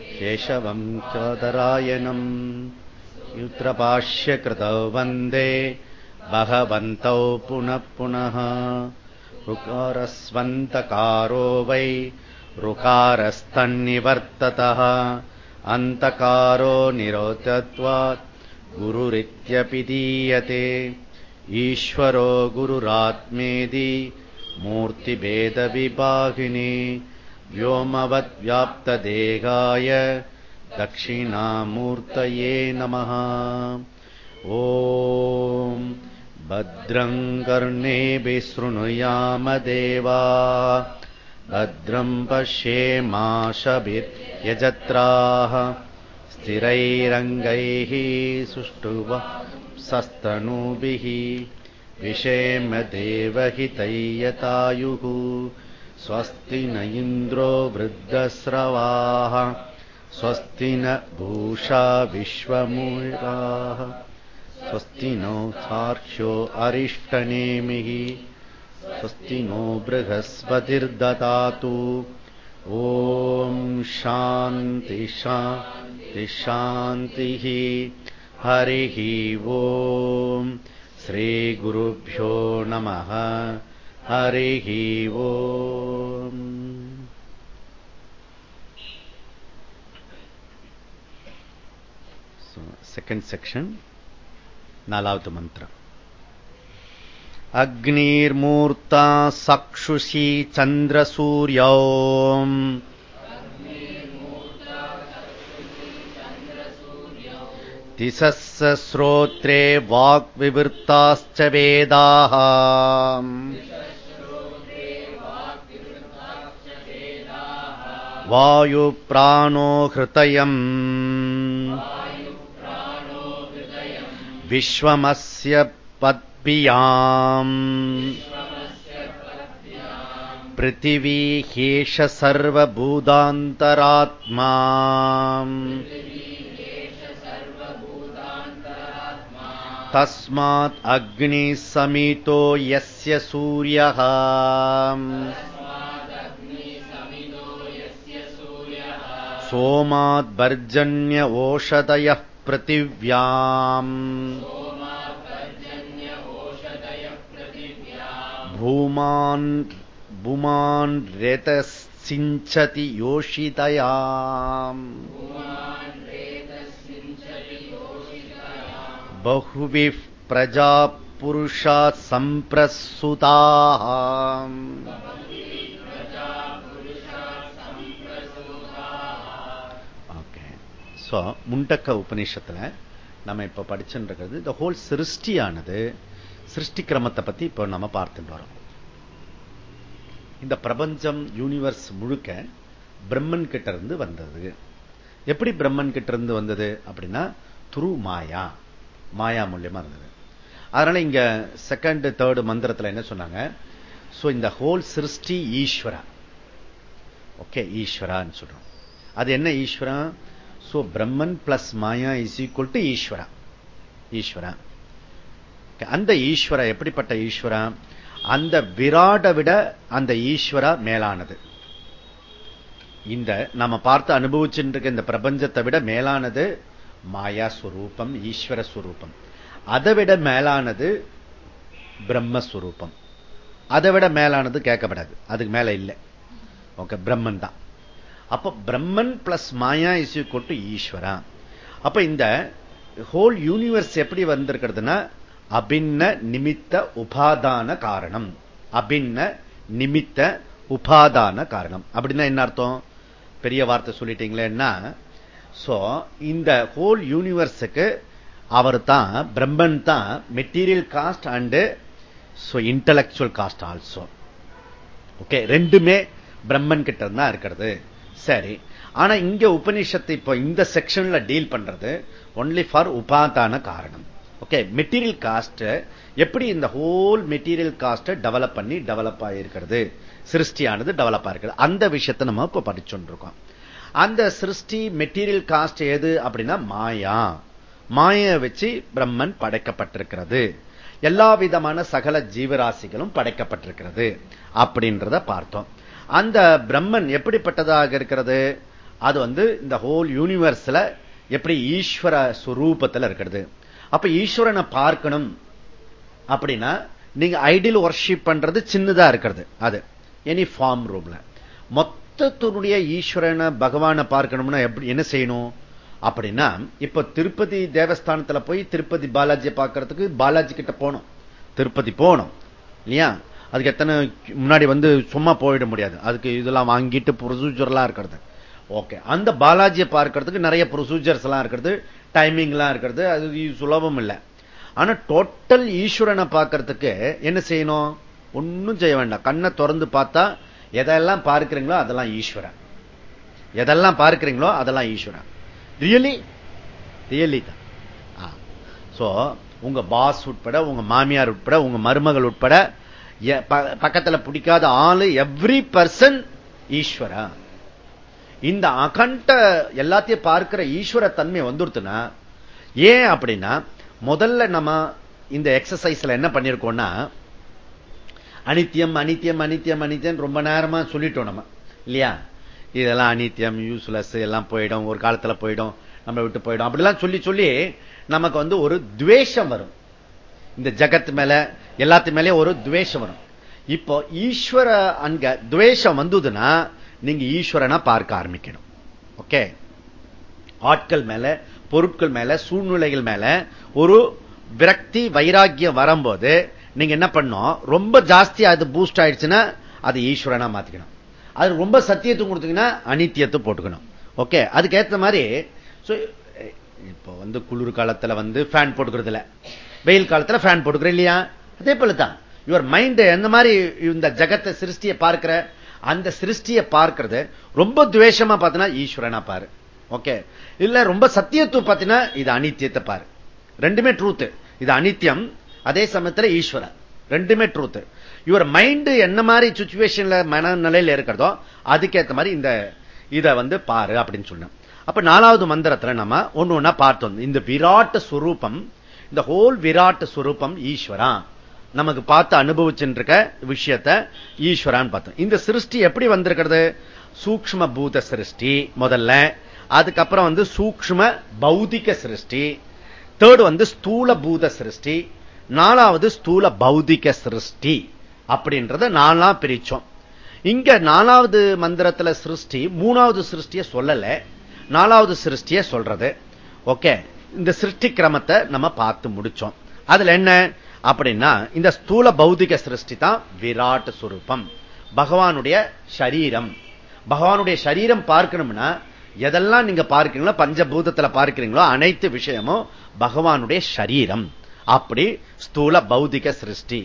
केशवम् चोदरायणम्। युत्रपाश्यकृतौ वन्दे। भगवन्तौ पुनः पुनः। ऋकारस्वन्तकारो वै। ऋकारस्तन्निवर्ततः। अन्तकारो निरोधत्वात् गुरुरित्यपि दीयते। ईश्वरो गुरुरात्मेदि। मूर्तिभेदविभागिनी व्योमवद्व्याप्तदेहाय दक्षिणामूर्तये नमः। ॐ भद्रम् कर्णेभिः शृणुयाम देवा। भद्रम् पश्येमाशभिर्यजत्राः स्थिरैरङ्गैः सुष्ठुव सस्तनूभिः। विषेम देवहितैयतायुः स्वस्ति न इन्द्रो वृद्धस्रवाः स्वस्ति न भूषा विश्वमूराः स्वस्ति नो सार्क्ष्यो अरिष्टनेमिः स्वस्ति नो बृहस्पतिर्ददातु। ॐ शान्ति शान्ति शान्तिः। हरिः ॐ। श्रीगुरुभ्यो नमः हरिः ॐ सेकेण्ड् सेक्शन् नालावत् मन्त्रम् अग्निर्मूर्ता सक्षुषी चन्द्रसूर्यौ तिसः श्रोत्रे वाग्विवृत्ताश्च वेदाः वायुप्राणो हृतयम् विश्वमस्य पद्भियाम् पृथिवी ह्येष सर्वभूतान्तरात्मा तस्मात् अग्निः समितो यस्य सूर्यः सोमाद्वर्जन्य ओषधयः पृथिव्याम् भूमान् भूमान् रेतसिञ्चति योषितयाम् बहुभिः प्रजापुरुषात् सम्प्रसुताः ஸோ முண்டக்க உபநிஷத்தில் நம்ம இப்ப படிச்சுருக்கிறது இந்த ஹோல் சிருஷ்டியானது சிருஷ்டி கிரமத்தை பற்றி இப்போ நம்ம பார்த்துட்டு வரோம். இந்த பிரபஞ்சம் யூனிவர்ஸ் முழுக்க பிரம்மன் கிட்ட இருந்து வந்தது. எப்படி பிரம்மன் கிட்ட இருந்து வந்தது அப்படின்னா துரு மாயா. மாயா மூலியமா இருந்தது. அதனால இங்க செகண்ட் தேர்டு மந்திரத்தில் என்ன சொன்னாங்க? சோ இந்த ஹோல் சிருஷ்டி ஈஸ்வரா. ஓகே ஈஸ்வரான்னு சொல்றோம். அது என்ன Eswaran so Brahman plus Maya is equal to Ishwara Ishwara அந்த ஈஸ்வரா எப்படிப்பட்ட ஈஸ்வரா அந்த விராட விட அந்த ஈஸ்வரா மேலானது. இந்த நாம பார்த்து அனுபவிச்சுட்டு இந்த பிரபஞ்சத்தை விட மேலானது மாயா ஸ்வரூபம் ஈஸ்வர ஸ்வரூபம் அதை விட மேலானது பிரம்மஸ்வரூபம் அதை விட மேலானது கேட்கப்படாது. அதுக்கு மேல இல்லை. ஓகே பிரம்மன் தான். அப்ப பிரம்மன் பிளஸ் மாயா இஸ் கொட்டு ஈஸ்வரா. அப்ப இந்த ஹோல் யூனிவர்ஸ் எப்படி வந்திருக்கிறதுனா அபின்ன நிமித்த உபாதான காரணம். அபின்ன நிமித்த உபாதான காரணம். அப்படின்னா என்ன அர்த்தம்? பெரிய வார்த்தை சொல்லிட்டீங்களேன்னா சோ இந்த ஹோல் யூனிவர்ஸுக்கு அவர் தான் பிரம்மன் தான் material cause and intellectual cause also okay ரெண்டுமே பிரம்மன் கிட்ட தான் இருக்கிறது. சரி. ஆனா இங்க உபநிஷத்தை இப்போ இந்த செக்ஷன்ல டீல் பண்றது ஒன்லி ஃபார் உபாதான காரணம். ஓகே மெட்டீரியல் காஸ்ட் எப்படி இந்த ஹோல் மெட்டீரியல் காஸ்ட் டெவலப் பண்ணி டெவலப் ஆகிருக்கிறது சிருஷ்டியானது டெவலப் ஆயிருக்கிறது. அந்த விஷயத்தை நம்ம இப்ப படிச்சுருக்கோம் அந்த சிருஷ்டி மெட்டீரியல் காஸ்ட் எது அப்படின்னா மாயா. மாயை வச்சு பிரம்மன் படைக்கப்பட்டிருக்கிறது. எல்லா விதமான சகல ஜீவராசிகளும் படைக்கப்பட்டிருக்கிறது. அப்படின்றத பார்த்தோம். அந்த பிரம்மன் எப்படிப்பட்டதாக இருக்கிறது? அது வந்து இந்த ஹோல் யூனிவர்ஸ்ல எப்படி ஈஸ்வர சுரூபத்தில் இருக்கிறது. அப்ப ஈஸ்வரனை பார்க்கணும் அப்படின்னா நீங்க ஐடியல் ஒர்ஷிப் பண்றது சின்னதா இருக்கிறது. அது. எனி ஃபார்ம் ரூம்ல மொத்தத்தினுடைய ஈஸ்வரனை பகவானை பார்க்கணும்னா எப்படி என்ன செய்யணும்? அப்படின்னா இப்ப திருப்பதி தேவஸ்தானத்துல போய் திருப்பதி பாலாஜியை பார்க்கறதுக்கு பாலாஜி கிட்ட போனோம் திருப்பதி போனோம் இல்லையா? அதுக்கு எத்தனை முன்னாடி வந்து சும்மா போயிட முடியாது. அதுக்கு இதெல்லாம் வாங்கிட்டு ப்ரொசீஜர்லாம் இருக்கிறது. ஓகே அந்த பாலாஜியை பார்க்கறதுக்கு நிறைய ப்ரொசீஜர்ஸ் எல்லாம் இருக்கிறது. டைமிங்லாம் இருக்கிறது. அது சுலபம் இல்லை. ஆனா டோட்டல் ஈஸ்வரனை பார்க்கறதுக்கு என்ன செய்யணும்? ஒன்னும் செய்ய வேண்டாம். கண்ணை திறந்து பார்த்தா எதெல்லாம் பார்க்கிறீங்களோ அதெல்லாம் ஈஸ்வரன். எதெல்லாம் பார்க்கிறீங்களோ அதெல்லாம் ஈஸ்வரன். ரியலி ரியலி தான். சோ உங்க பாஸ் உட்பட உங்க மாமியார் உட்பட உங்க மருமகள் உட்பட பக்கத்துல பிடிக்காத ஆளு எவ்ரி பர்சன் ஈஸ்வரா. இந்த அகண்ட எல்லாத்தையும் பார்க்கிற ஈஸ்வர தன்மை வந்துருத்துனா ஏன் அப்படின்னா முதல்ல நம்ம இந்த எக்ஸசைஸ்ல என்ன பண்ணிருக்கோம்னா அனித்தியம் அனித்தியம் அனித்தியம் அனித்தியம் ரொம்ப நேரமா சொல்லிட்டோம் நம்ம இல்லையா? இதெல்லாம் அனித்தியம் யூஸ்லெஸ் எல்லாம் போயிடும் ஒரு காலத்துல போயிடும் நம்ம விட்டு போயிடும். அப்படிலாம் சொல்லி சொல்லி நமக்கு வந்து ஒரு துவேஷம் வரும். இந்த ஜகத் மேல எல்லாத்து மேலே ஒரு துவேஷம் வரும். இப்போ ஈஸ்வர அங்க துவேஷம் வந்ததுன்னா நீங்க ஈஸ்வரனை பார்க்க ஆரம்பிக்கணும். ஓகே? ஆட்கள் மேல பொருட்கள் மேல சூழ்நிலைகள் மேல ஒரு விரக்தி வைராக்கியம் வரும்போது நீங்க என்ன பண்ணும் ரொம்ப ஜாஸ்தி அது பூஸ்ட் ஆயிடுச்சுன்னா அது ஈஸ்வரனா மாத்திக்கணும். அது ரொம்ப சத்தியத்தை கொடுத்தீங்கன்னா அனித்தியத்தை போட்டுக்கணும். ஓகே? அதுக்கேற்ற மாதிரி இப்போ வந்து குளிர் காலத்துல வந்து ஃபேன் போட்டுக்கிறது இல்லை வெயில் காலத்துல ஃபேன் போட்டுக்கிறேன் இல்லையா? அதே போல தான் யுவர் மைண்ட் எந்த மாதிரி இந்த ஜகத்தை சிருஷ்டியை பார்க்கிற அந்த சிருஷ்டியை பார்க்கிறது ரொம்ப துவேஷமா பார்த்தீங்கன்னா ஈஸ்வரனா பாரு. ஓகே இல்ல ரொம்ப சத்தியத்துவம் பார்த்தீங்கன்னா இது அனித்தியத்தை பாரு. ரெண்டுமே ட்ரூத் இது அனித்தியம் அதே சமயத்துல ஈஸ்வரன் ரெண்டுமே ட்ரூத் யுவர் மைண்டு என்ன மாதிரி சுச்சுவேஷன்ல மனநிலையில இருக்கிறதோ அதுக்கேற்ற மாதிரி இந்த இதை வந்து பாரு அப்படின்னு சொன்னேன். அப்ப நாலாவது மந்திரத்துல நம்ம ஒண்ணு ஒன்னா பார்த்தோம். இந்த விராட்ட சுரூபம் இந்த ஹோல் விராட்ட சுரூபம் ஈஸ்வரா. நமக்கு பார்த்து அனுபவிச்சுருக்க விஷயத்த ஈஸ்வரான்னு பார்த்தோம். இந்த சிருஷ்டி எப்படி வந்திருக்கிறது? சூக்ம பூத சிருஷ்டி முதல்ல. அதுக்கப்புறம் வந்து சூக்ம பௌதிக சிருஷ்டி. தேர்டு வந்து ஸ்தூல பூத சிருஷ்டி. நாலாவது ஸ்தூல பௌதிக சிருஷ்டி அப்படின்றத நாலா பிரிச்சோம். இங்க நாலாவது மந்திரத்துல சிருஷ்டி மூணாவது சிருஷ்டியை சொல்லல. நாலாவது சிருஷ்டியை சொல்றது. ஓகே. இந்த சிருஷ்டி கிரமத்தை நம்ம பார்த்து முடிச்சோம். அதுல என்ன? அப்படின்னா இந்த ஸ்தூல பௌதிக சிருஷ்டி தான் விராட் சுரூபம். பகவானுடைய சரீரம் பகவானுடைய சரீரம் பார்க்கணும்னா எதெல்லாம் நீங்க பார்க்கிறீங்களோ பஞ்சபூதத்துல பார்க்கிறீங்களோ அனைத்து விஷயமும் பகவானுடைய சரீரம் அப்படி ஸ்தூல பௌதிக சிருஷ்டி.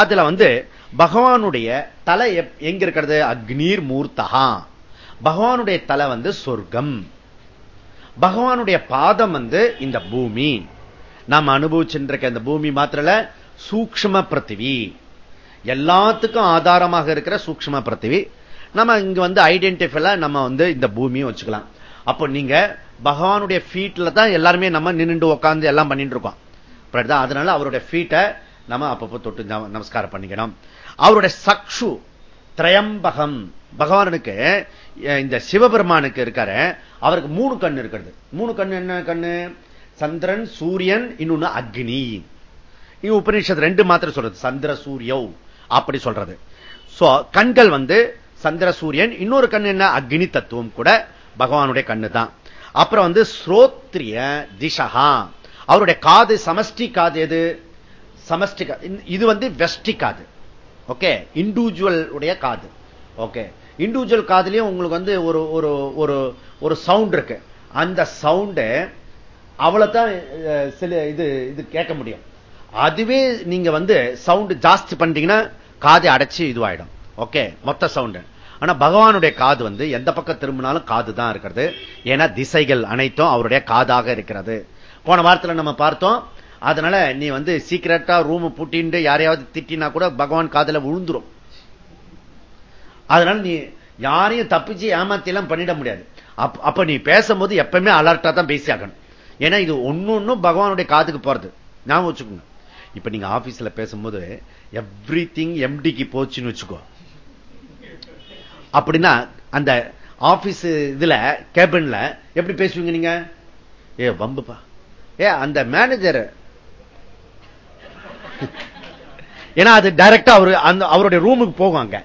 அதுல வந்து பகவானுடைய தலை எங்க இருக்கிறது? அக்னீர் மூர்த்தகா பகவானுடைய தலை வந்து சொர்க்கம். பகவானுடைய பாதம் வந்து இந்த பூமி. நாம் அனுபவிச்சுருக்க இந்த பூமி மாத்திரல சூக்ம பிரத்திவி எல்லாத்துக்கும் ஆதாரமாக இருக்கிற சூக்ம பிரத்திவி நம்ம இங்க வந்து ஐடென்டிஃபைல நம்ம வந்து இந்த பூமியும் வச்சுக்கலாம். அப்போ நீங்க பகவானுடைய ஃபீட்ல தான் எல்லாருமே நம்ம நின்று உட்காந்து எல்லாம் பண்ணிட்டு இருக்கோம். அதனால அவருடைய ஃபீட்டை நம்ம அப்பப்போ தொட்டு நமஸ்காரம் பண்ணிக்கணும். அவருடைய சக்ஷு திரையம்பகம். பகவானுக்கு இந்த சிவபெருமானுக்கு இருக்காரு. அவருக்கு மூணு கண் இருக்கிறது. மூணு கண் என்ன கண்ணு? சந்திரன் சூரியன் இன்னொன்னு அக்னி. உபநிஷத் ரெண்டு மாத்திரம் சொல்றது. சந்திர சூரியவ் அப்படி சொல்றது. கண்கள் வந்து சந்திர சூரியன் இன்னொரு கண் என்ன? அக்னி தத்துவம் கூட பகவானுடைய கண்ணு தான் அப்புறம் வந்து ஸ்ரோத்ரிய திசகா அவருடைய காது சமஷ்டி காது எது? சமஷ்டி இது வந்து வெஸ்டி காது. ஓகே? இண்டிவிஜுவல் உடைய காது. ஓகே? இண்டிவிஜுவல் காதுலயும் உங்களுக்கு வந்து ஒரு ஒரு ஒரு ஒரு சவுண்ட் இருக்கு. அந்த சவுண்டு அவ்வளவுதான் சில இது இது கேட்க முடியும். அதுவே நீங்க வந்து சவுண்ட் ஜாஸ்தி பண்றீங்கன்னா காதை அடைச்சு இதுவாயிடும். ஓகே மொத்த சவுண்ட் ஆனா பகவானுடைய காது வந்து எந்த பக்கம் திரும்பினாலும் காது தான் இருக்கிறது. ஏன்னா திசைகள் அனைத்தும் அவருடைய காதாக இருக்கிறது. போன வாரத்தில் நம்ம பார்த்தோம் அதனால நீ வந்து சீக்கிரட்டா ரூம் பூட்டின்ட்டு யாரையாவது திட்டினா கூட பகவான் காதல விழுந்துரும். அதனால நீ யாரையும் தப்பிச்சு ஏமாத்தி எல்லாம் பண்ணிட முடியாது. அப்ப நீ பேசும்போது எப்பவுமே அலர்ட்டா தான் பேசி ஆகணும் ஏன்னா இது ஒன்னு ஒன்னும் பகவானுடைய காதுக்கு போறது. ஞாபகம் வச்சுக்கோங்க. இப்ப நீங்க ஆபீஸ்ல பேசும்போது எவ்ரி திங் எம்டிக்கு போச்சுன்னு வச்சுக்கோ. அப்படின்னா அந்த ஆபீஸ் இதுல கேபின்ல எப்படி பேசுவீங்க நீங்க? ஏ வம்புப்பா. ஏ அந்த மேனேஜர் ஏன்னா அது டைரக்டா அவரு அந்த அவருடைய ரூமுக்கு போகும் அங்க.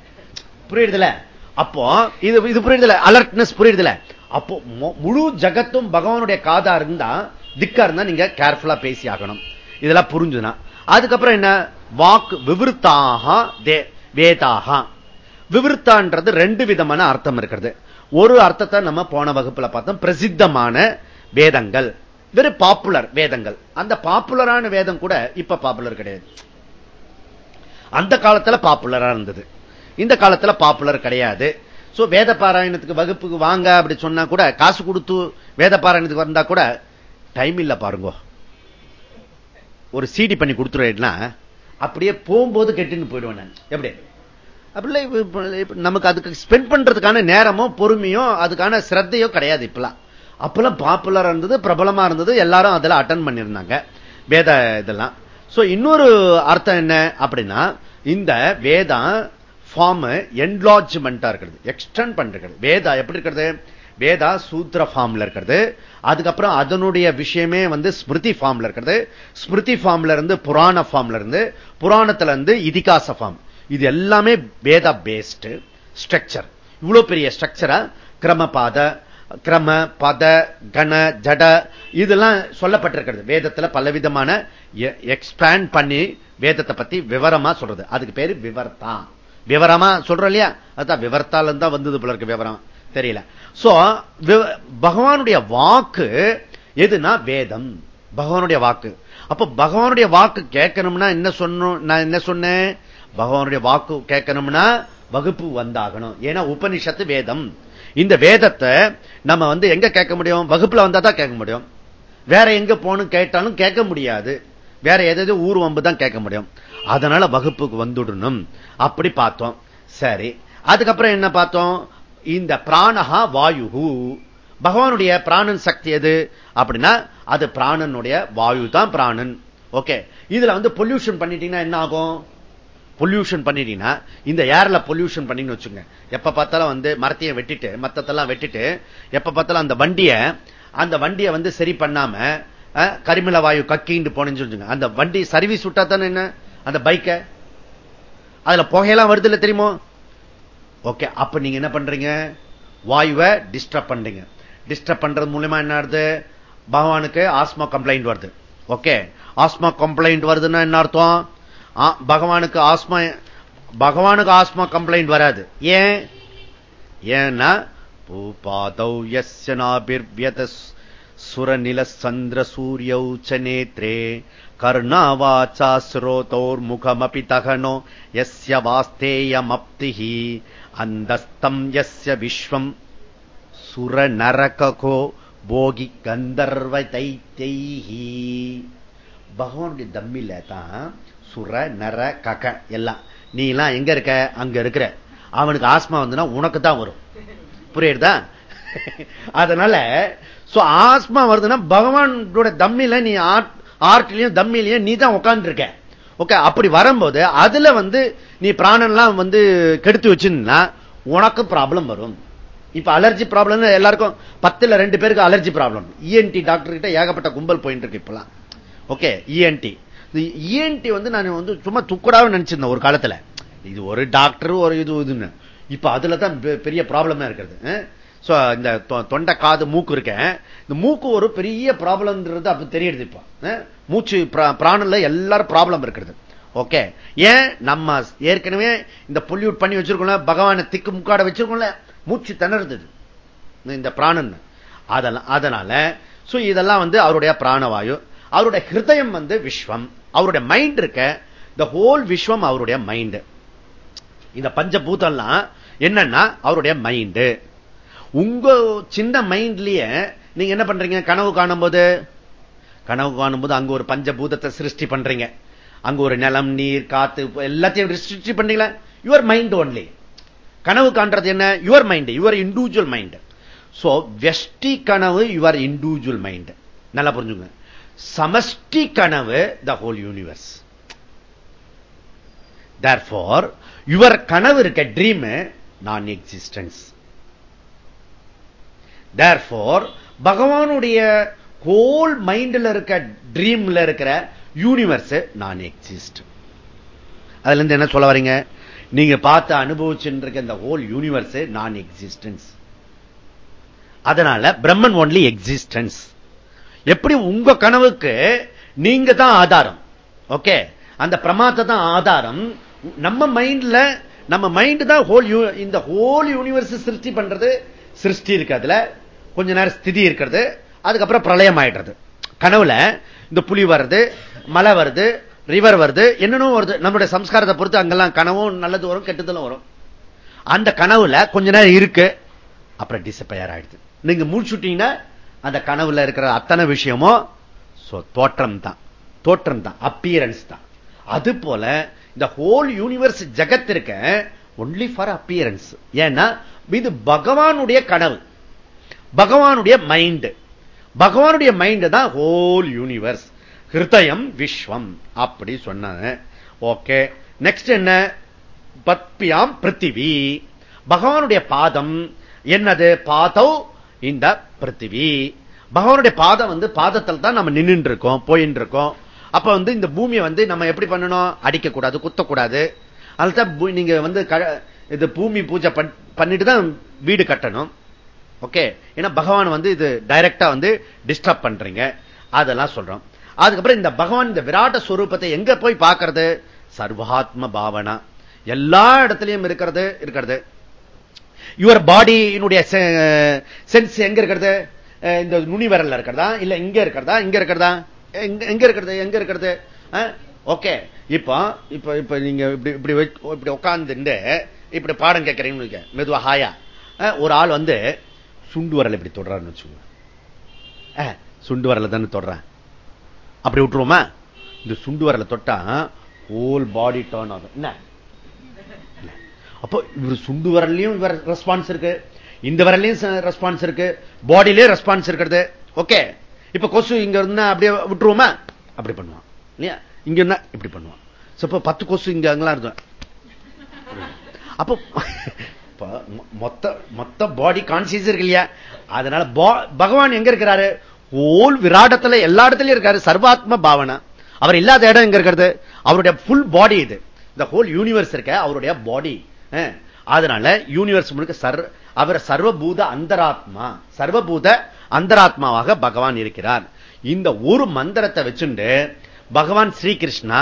புரியுதுல அப்போ இது இது புரியுதுல அலர்ட்னஸ் புரியுதுல அப்போ முழு ஜகத்தும் பகவானுடைய காதா இருந்தா திக்கா இருந்தா நீங்க கேர்ஃபுல்லா பேசி ஆகணும். இதெல்லாம் புரிஞ்சுதுன்னா. அதுக்கப்புறம் என்ன? வாக்கு விவருத்தாக வேதாக விவருத்தான்றது ரெண்டு விதமான அர்த்தம் இருக்கிறது. ஒரு அர்த்தத்தை நம்ம போன வகுப்புல பார்த்தோம். பிரசித்தமான வேதங்கள். வெறும் பாப்புலர் வேதங்கள். அந்த பாப்புலரான வேதம் கூட இப்ப பாப்புலர் கிடையாது. அந்த காலத்துல பாப்புலரா இருந்தது. இந்த காலத்துல பாப்புலர் கிடையாது. சோ வேத பாராயணத்துக்கு வகுப்புக்கு வாங்க அப்படி சொன்னா கூட காசு கொடுத்து வேத பாராயணத்துக்கு வந்தா கூட டைம் இல்ல பாருங்க. ஒரு சிடி பண்ணி கொடுத்துருன்னா அப்படியே போகும்போது கெட்டுன்னு போயிடுவேன் நான். எப்படி? அப்படி நமக்கு அதுக்கு ஸ்பெண்ட் பண்றதுக்கான நேரமும் பொறுமையும் அதுக்கான சிரத்தையோ கிடையாது இப்பெல்லாம். அப்பெல்லாம் பாப்புலரா இருந்தது பிரபலமா இருந்தது எல்லாரும் அதில் அட்டன் பண்ணிருந்தாங்க வேத இதெல்லாம். சோ இன்னொரு அர்த்தம் என்ன அப்படின்னா இந்த வேதம் ஃபார்ம் என்லாஜ்மெண்டா இருக்கிறது. எக்ஸ்டென்ட் பண்றது. வேதா எப்படி இருக்கிறது? வேதா சூத்திர ஃபார்ம்ல இருக்கிறது. அதுக்கப்புறம் அதனுடைய விஷயமே வந்து ஸ்மிருதி ஃபார்ம்ல இருக்கிறது. ஸ்மிருதி ஃபார்ம்ல இருந்து புராண ஃபார்ம்ல இருந்து புராணத்துல இருந்து இதிகாச ஃபார்ம் இது எல்லாமே வேதா பேஸ்டு ஸ்ட்ரக்சர் இவ்வளவு பெரிய ஸ்ட்ரக்சரா கிரமபாத கிரம பத கண ஜட இதெல்லாம் சொல்லப்பட்டிருக்கிறது. வேதத்துல பலவிதமான எக்ஸ்பேண்ட் பண்ணி வேதத்தை பத்தி விவரமா சொல்றது. அதுக்கு பேரு விவர்த்தா. விவரமா சொல்றோம் இல்லையா? அதுதான் விவரத்தால் இருந்தா வந்தது போல இருக்கு விவரம். தெரியல. சோ பகவானுடைய வாக்கு எதுனா வேதம். பகவானுடைய வாக்கு. அப்ப பகவானுடைய வாக்கு கேட்கணும்னா என்ன சொன்னோம் நான் என்ன சொன்னேன்? பகவானுடைய வாக்கு கேட்கணும்னா வகுப்பு வந்தாகணும். ஏன்னா உபனிஷத்து வேதம். இந்த வேதத்தை நம்ம வந்து எங்க கேட்க முடியும்? வகுப்புல வந்தா தான் கேட்க முடியும். வேற எங்க போகணும் கேட்டாலும் கேட்க முடியாது. வேற எதாவது ஊர் வம்பு தான் கேட்க முடியும். அதனால வகுப்புக்கு வந்துடணும். அப்படி பார்த்தோம். சரி. அதுக்கப்புறம் என்ன பார்த்தோம்? இந்த பிராணஹா வாயு பகவானுடைய பிராணன் சக்தி எது? அப்படின்னா அது பிராணனுடைய வாயு தான் பிராணன். ஓகே. இதுல வந்து பொல்யூஷன் பண்ணிட்டீங்கன்னா என்ன ஆகும்? பொல்யூஷன் பண்ணிட்டீங்கன்னா இந்த ஏர்ல பொல்யூஷன் பண்ணின்னு வச்சுங்க எப்ப பார்த்தாலும் வந்து மரத்தையை வெட்டிட்டு மத்தத்தெல்லாம் வெட்டிட்டு எப்ப பார்த்தாலும் அந்த வண்டிய அந்த வண்டியை வந்து சரி பண்ணாம கரிமல வாயு கக்கின்னு போனேன்னு சொல்லுங்க அந்த வண்டி சர்வீஸ் விட்டா தானே என்ன? அந்த பைக்க அதுல புகையெல்லாம் வருது இல்லை தெரியுமோ? ஓகே அப்ப நீங்க என்ன பண்றீங்க? வாயுவை டிஸ்டர்ப் பண்றீங்க. டிஸ்டர்ப் பண்றது மூலியமா என்ன ஆகுது? பகவானுக்கு ஆஸ்மா கம்ப்ளைண்ட் வருது. ஓகே ஆஸ்மா கம்ப்ளைண்ட் வருதுன்னா என்ன அர்த்தம்? பகவானுக்கு ஆஸ்மா பகவானுக்கு ஆஸ்மா கம்ப்ளைண்ட் வராது. ஏன்? ஏன்னா பூபாதௌ சுரநில சந்திர சூரியௌச்ச நேத்ரே கர்ணாவாச்சா ஸ்ரோதோர் முகமபி தகனோ எஸ்ய வாஸ்தேயமப்திஹி அந்தஸ்தம் எஸ்ய விஸ்வம் சுரநரகோ போகி கந்தர்வ தைத்தைஹி பகவானுடைய தம்மில தான் சுர நர கக எல்லாம். நீ எல்லாம் எங்க இருக்க? அங்க இருக்கிற. அவனுக்கு ஆஸ்மா வந்துன்னா உனக்கு தான் வரும். புரியுதா? அதனால ஆஸ்மா வருதுன்னா பகவானோட தம்மில நீ ஆர்ட்லயும் தம்மிலையும் நீ தான் உட்கார்ந்து இருக்க ஓகே அப்படி வரும்போது அதுல வந்து நீ பிராணன்லாம் வந்து கெடுத்து வச்சுன்னா உனக்கு ப்ராப்ளம் வரும். இப்ப அலர்ஜி ப்ராப்ளம் எல்லாருக்கும் பத்துல ரெண்டு பேருக்கு அலர்ஜி ப்ராப்ளம் இஎன்டி டாக்டர் கிட்ட ஏகப்பட்ட கும்பல் போயிட்டு இருக்கு இப்பெல்லாம். ஓகே இஎன்டி இஎன்டி வந்து நான் வந்து சும்மா துக்கடாவே நினைச்சிருந்தேன் ஒரு காலத்துல. இது ஒரு டாக்டர் ஒரு இது இதுன்னு. இப்ப அதுல தான் பெரிய ப்ராப்ளமா இருக்கிறது. இந்த தொண்டை காது மூக்கு இருக்கேன். இந்த மூக்கு ஒரு பெரிய ப்ராப்ளம்ன்றது அப்ப தெரியுது இப்ப. மூச்சு பிராணம்ல எல்லாரும் ப்ராப்ளம் இருக்கிறது ஓகே ஏன்? நம்ம ஏற்கனவே இந்த பொல்யூட் பண்ணி வச்சிருக்கோம்ல பகவானை திக்கு முக்காட வச்சிருக்கோம்ல மூச்சு திணறுது இந்த பிராணன் அதெல்லாம் அதனால சோ இதெல்லாம் வந்து அவருடைய பிராணவாயு. அவருடைய ஹிருதயம் வந்து விஸ்வம். அவருடைய மைண்ட் இருக்க இந்த ஹோல் விஸ்வம் அவருடைய மைண்ட் இந்த பஞ்சபூதம்லாம் என்னன்னா அவருடைய மைண்டு உங்க சின்ன மைண்ட்லயே நீங்க என்ன பண்றீங்க? கனவு காணும் போது கனவு காணும் போது அங்க ஒரு பஞ்சபூதத்தை சிருஷ்டி பண்றீங்க. அங்க ஒரு நிலம் நீர் காத்து எல்லாத்தையும் சிருஷ்டி பண்றீங்களா? யுவர் மைண்ட் ஒன்லி கனவு காண்றது என்ன? Your mind your individual mind so வெஷ்டி கனவு யுவர் இண்டிவிஜுவல் மைண்ட் நல்லா புரிஞ்சுங்க சமஷ்டி கனவு the whole universe therefore your கனவு இருக்க ட்ரீம் நான் எக்ஸிஸ்டன்ஸ் தேர்ஃபோர் பகவானுடைய ஹோல் மைண்ட்ல இருக்க ட்ரீம்ல இருக்கிற யூனிவர்ஸ் நான் எக்ஸிஸ்ட் அதுல இருந்து என்ன சொல்ல வரீங்க? நீங்க பார்த்து அனுபவிச்சுருக்க இந்த ஹோல் யூனிவர்ஸ் நான் எக்ஸிஸ்டன்ஸ் அதனால பிரம்மன் ஒன்லி எக்ஸிஸ்டன்ஸ் எப்படி உங்க கனவுக்கு நீங்க தான் ஆதாரம்? ஓகே அந்த பிரமாத்தை தான் ஆதாரம். நம்ம மைண்ட்ல நம்ம மைண்ட் தான் ஹோல் இந்த ஹோல் யூனிவர்ஸ் சிருஷ்டி பண்றது சிருஷ்டி இருக்கு அதுல. கொஞ்ச நேரம் ஸ்திதி இருக்கிறது அதுக்கப்புறம் பிரளயம் ஆயிடுறது. கனவுல இந்த புலி வருது மழை வருது ரிவர் வருது என்னன்னு வருது. நம்மளுடைய சம்ஸ்காரத்தை பொறுத்து அங்கெல்லாம் கனவும் நல்லது வரும் கெட்டதெல்லாம் வரும். அந்த கனவுல கொஞ்ச நேரம் இருக்கு அப்புறம் டிசப்பயர் ஆயிடுது. நீங்க முடிச்சுட்டீங்கன்னா அந்த கனவுல இருக்கிற அத்தனை விஷயமும் தோற்றம் தான். தோற்றம் தான். அப்பியரன்ஸ் தான். அது போல இந்த ஹோல் யூனிவர்ஸ் ஜகத் இருக்க ஒன்லி ஃபார் அப்பியரன்ஸ் ஏன்னா இது பகவானுடைய கனவு. பகவானுடைய மைண்ட் பகவானுடைய மைண்ட் தான் ஹோல் யூனிவர்ஸ் ஹிருதயம் விஸ்வம் அப்படி சொன்ன ஓகே நெக்ஸ்ட் என்ன? பத்பியாம் பிருத்திவி. பகவானுடைய பாதம் என்னது? பாதம் இந்த பிருத்திவி. பகவானுடைய பாதம் வந்து பாதத்தில் தான் நம்ம நின்று இருக்கோம் போயின்னு இருக்கோம் அப்ப வந்து இந்த பூமியை வந்து நம்ம எப்படி பண்ணணும்? அடிக்க கூடாது குத்தக்கூடாது. அதுதான் நீங்க வந்து இது பூமி பூஜை பண்ணிட்டு தான் வீடு கட்டணும். ஓகே? ஏன்னா பகவான் வந்து இது டைரக்டா வந்து டிஸ்டர்ப் பண்றீங்க. அதெல்லாம் சொல்றோம். அதுக்கப்புறம் இந்த பகவான் இந்த விராட்ட ஸ்வரூபத்தை எங்க போய் பார்க்கறது? சர்வாத்ம பாவனா. எல்லா இடத்துலையும் இருக்கிறது இருக்கிறது. யுவர் பாடியினுடைய சென்ஸ் எங்க இருக்கிறது? இந்த நுனிவரல்ல இருக்கிறதா? இல்ல இங்க இருக்கிறதா? இங்க இருக்கிறதா? எங்க இருக்கிறது? எங்க இருக்கிறது? ஓகே. இப்போ இப்ப இப்ப நீங்க இப்படி இப்படி இப்படி உட்கார்ந்து இப்படி பாடம் கேட்கறீங்க மெதுவா ஹாயா ஒரு ஆள் வந்து சுண்டு வரல இப்படி தொடறான்னு வச்சுக்கோங்க. சுண்டு வரல தானே தொடறேன். அப்படி விட்டுருவோமா? இந்த சுண்டு வரல தொட்டா ஹோல் பாடி டர்ன் ஆகும். என்ன? அப்போ இவர் சுண்டு வரலையும் இவர் ரெஸ்பான்ஸ் இருக்கு. இந்த வரலையும் ரெஸ்பான்ஸ் இருக்கு. பாடியிலே ரெஸ்பான்ஸ் இருக்கிறது. ஓகே இப்ப கொசு இங்க இருந்தா அப்படியே விட்டுருவோமா? அப்படி பண்ணுவான். இல்லையா? இங்க இருந்தா இப்படி பண்ணுவான். இப்ப பத்து கொசு இங்க அங்கெல்லாம் இருக்கும். அப்போ மொத்த மொத்த பாடி கான்சியஸ் இருக்கு இல்லையா அதனால பகவான் எங்க இருக்கிறாரு? ஓல் விராடத்துல எல்லா இடத்துலயும் இருக்காரு சர்வாத்ம பாவனா. அவர் இல்லாத இடம் எங்க இருக்கிறது? அவருடைய ஃபுல் பாடி இது. இந்த ஹோல் யூனிவர்ஸ் இருக்க அவருடைய பாடி அதனால யூனிவர்ஸ் முழுக்க சர் அவர் சர்வபூத அந்தராத்மா. சர்வபூத அந்தராத்மாவாக பகவான் இருக்கிறார். இந்த ஒரு மந்திரத்தை வச்சுட்டு பகவான் ஸ்ரீகிருஷ்ணா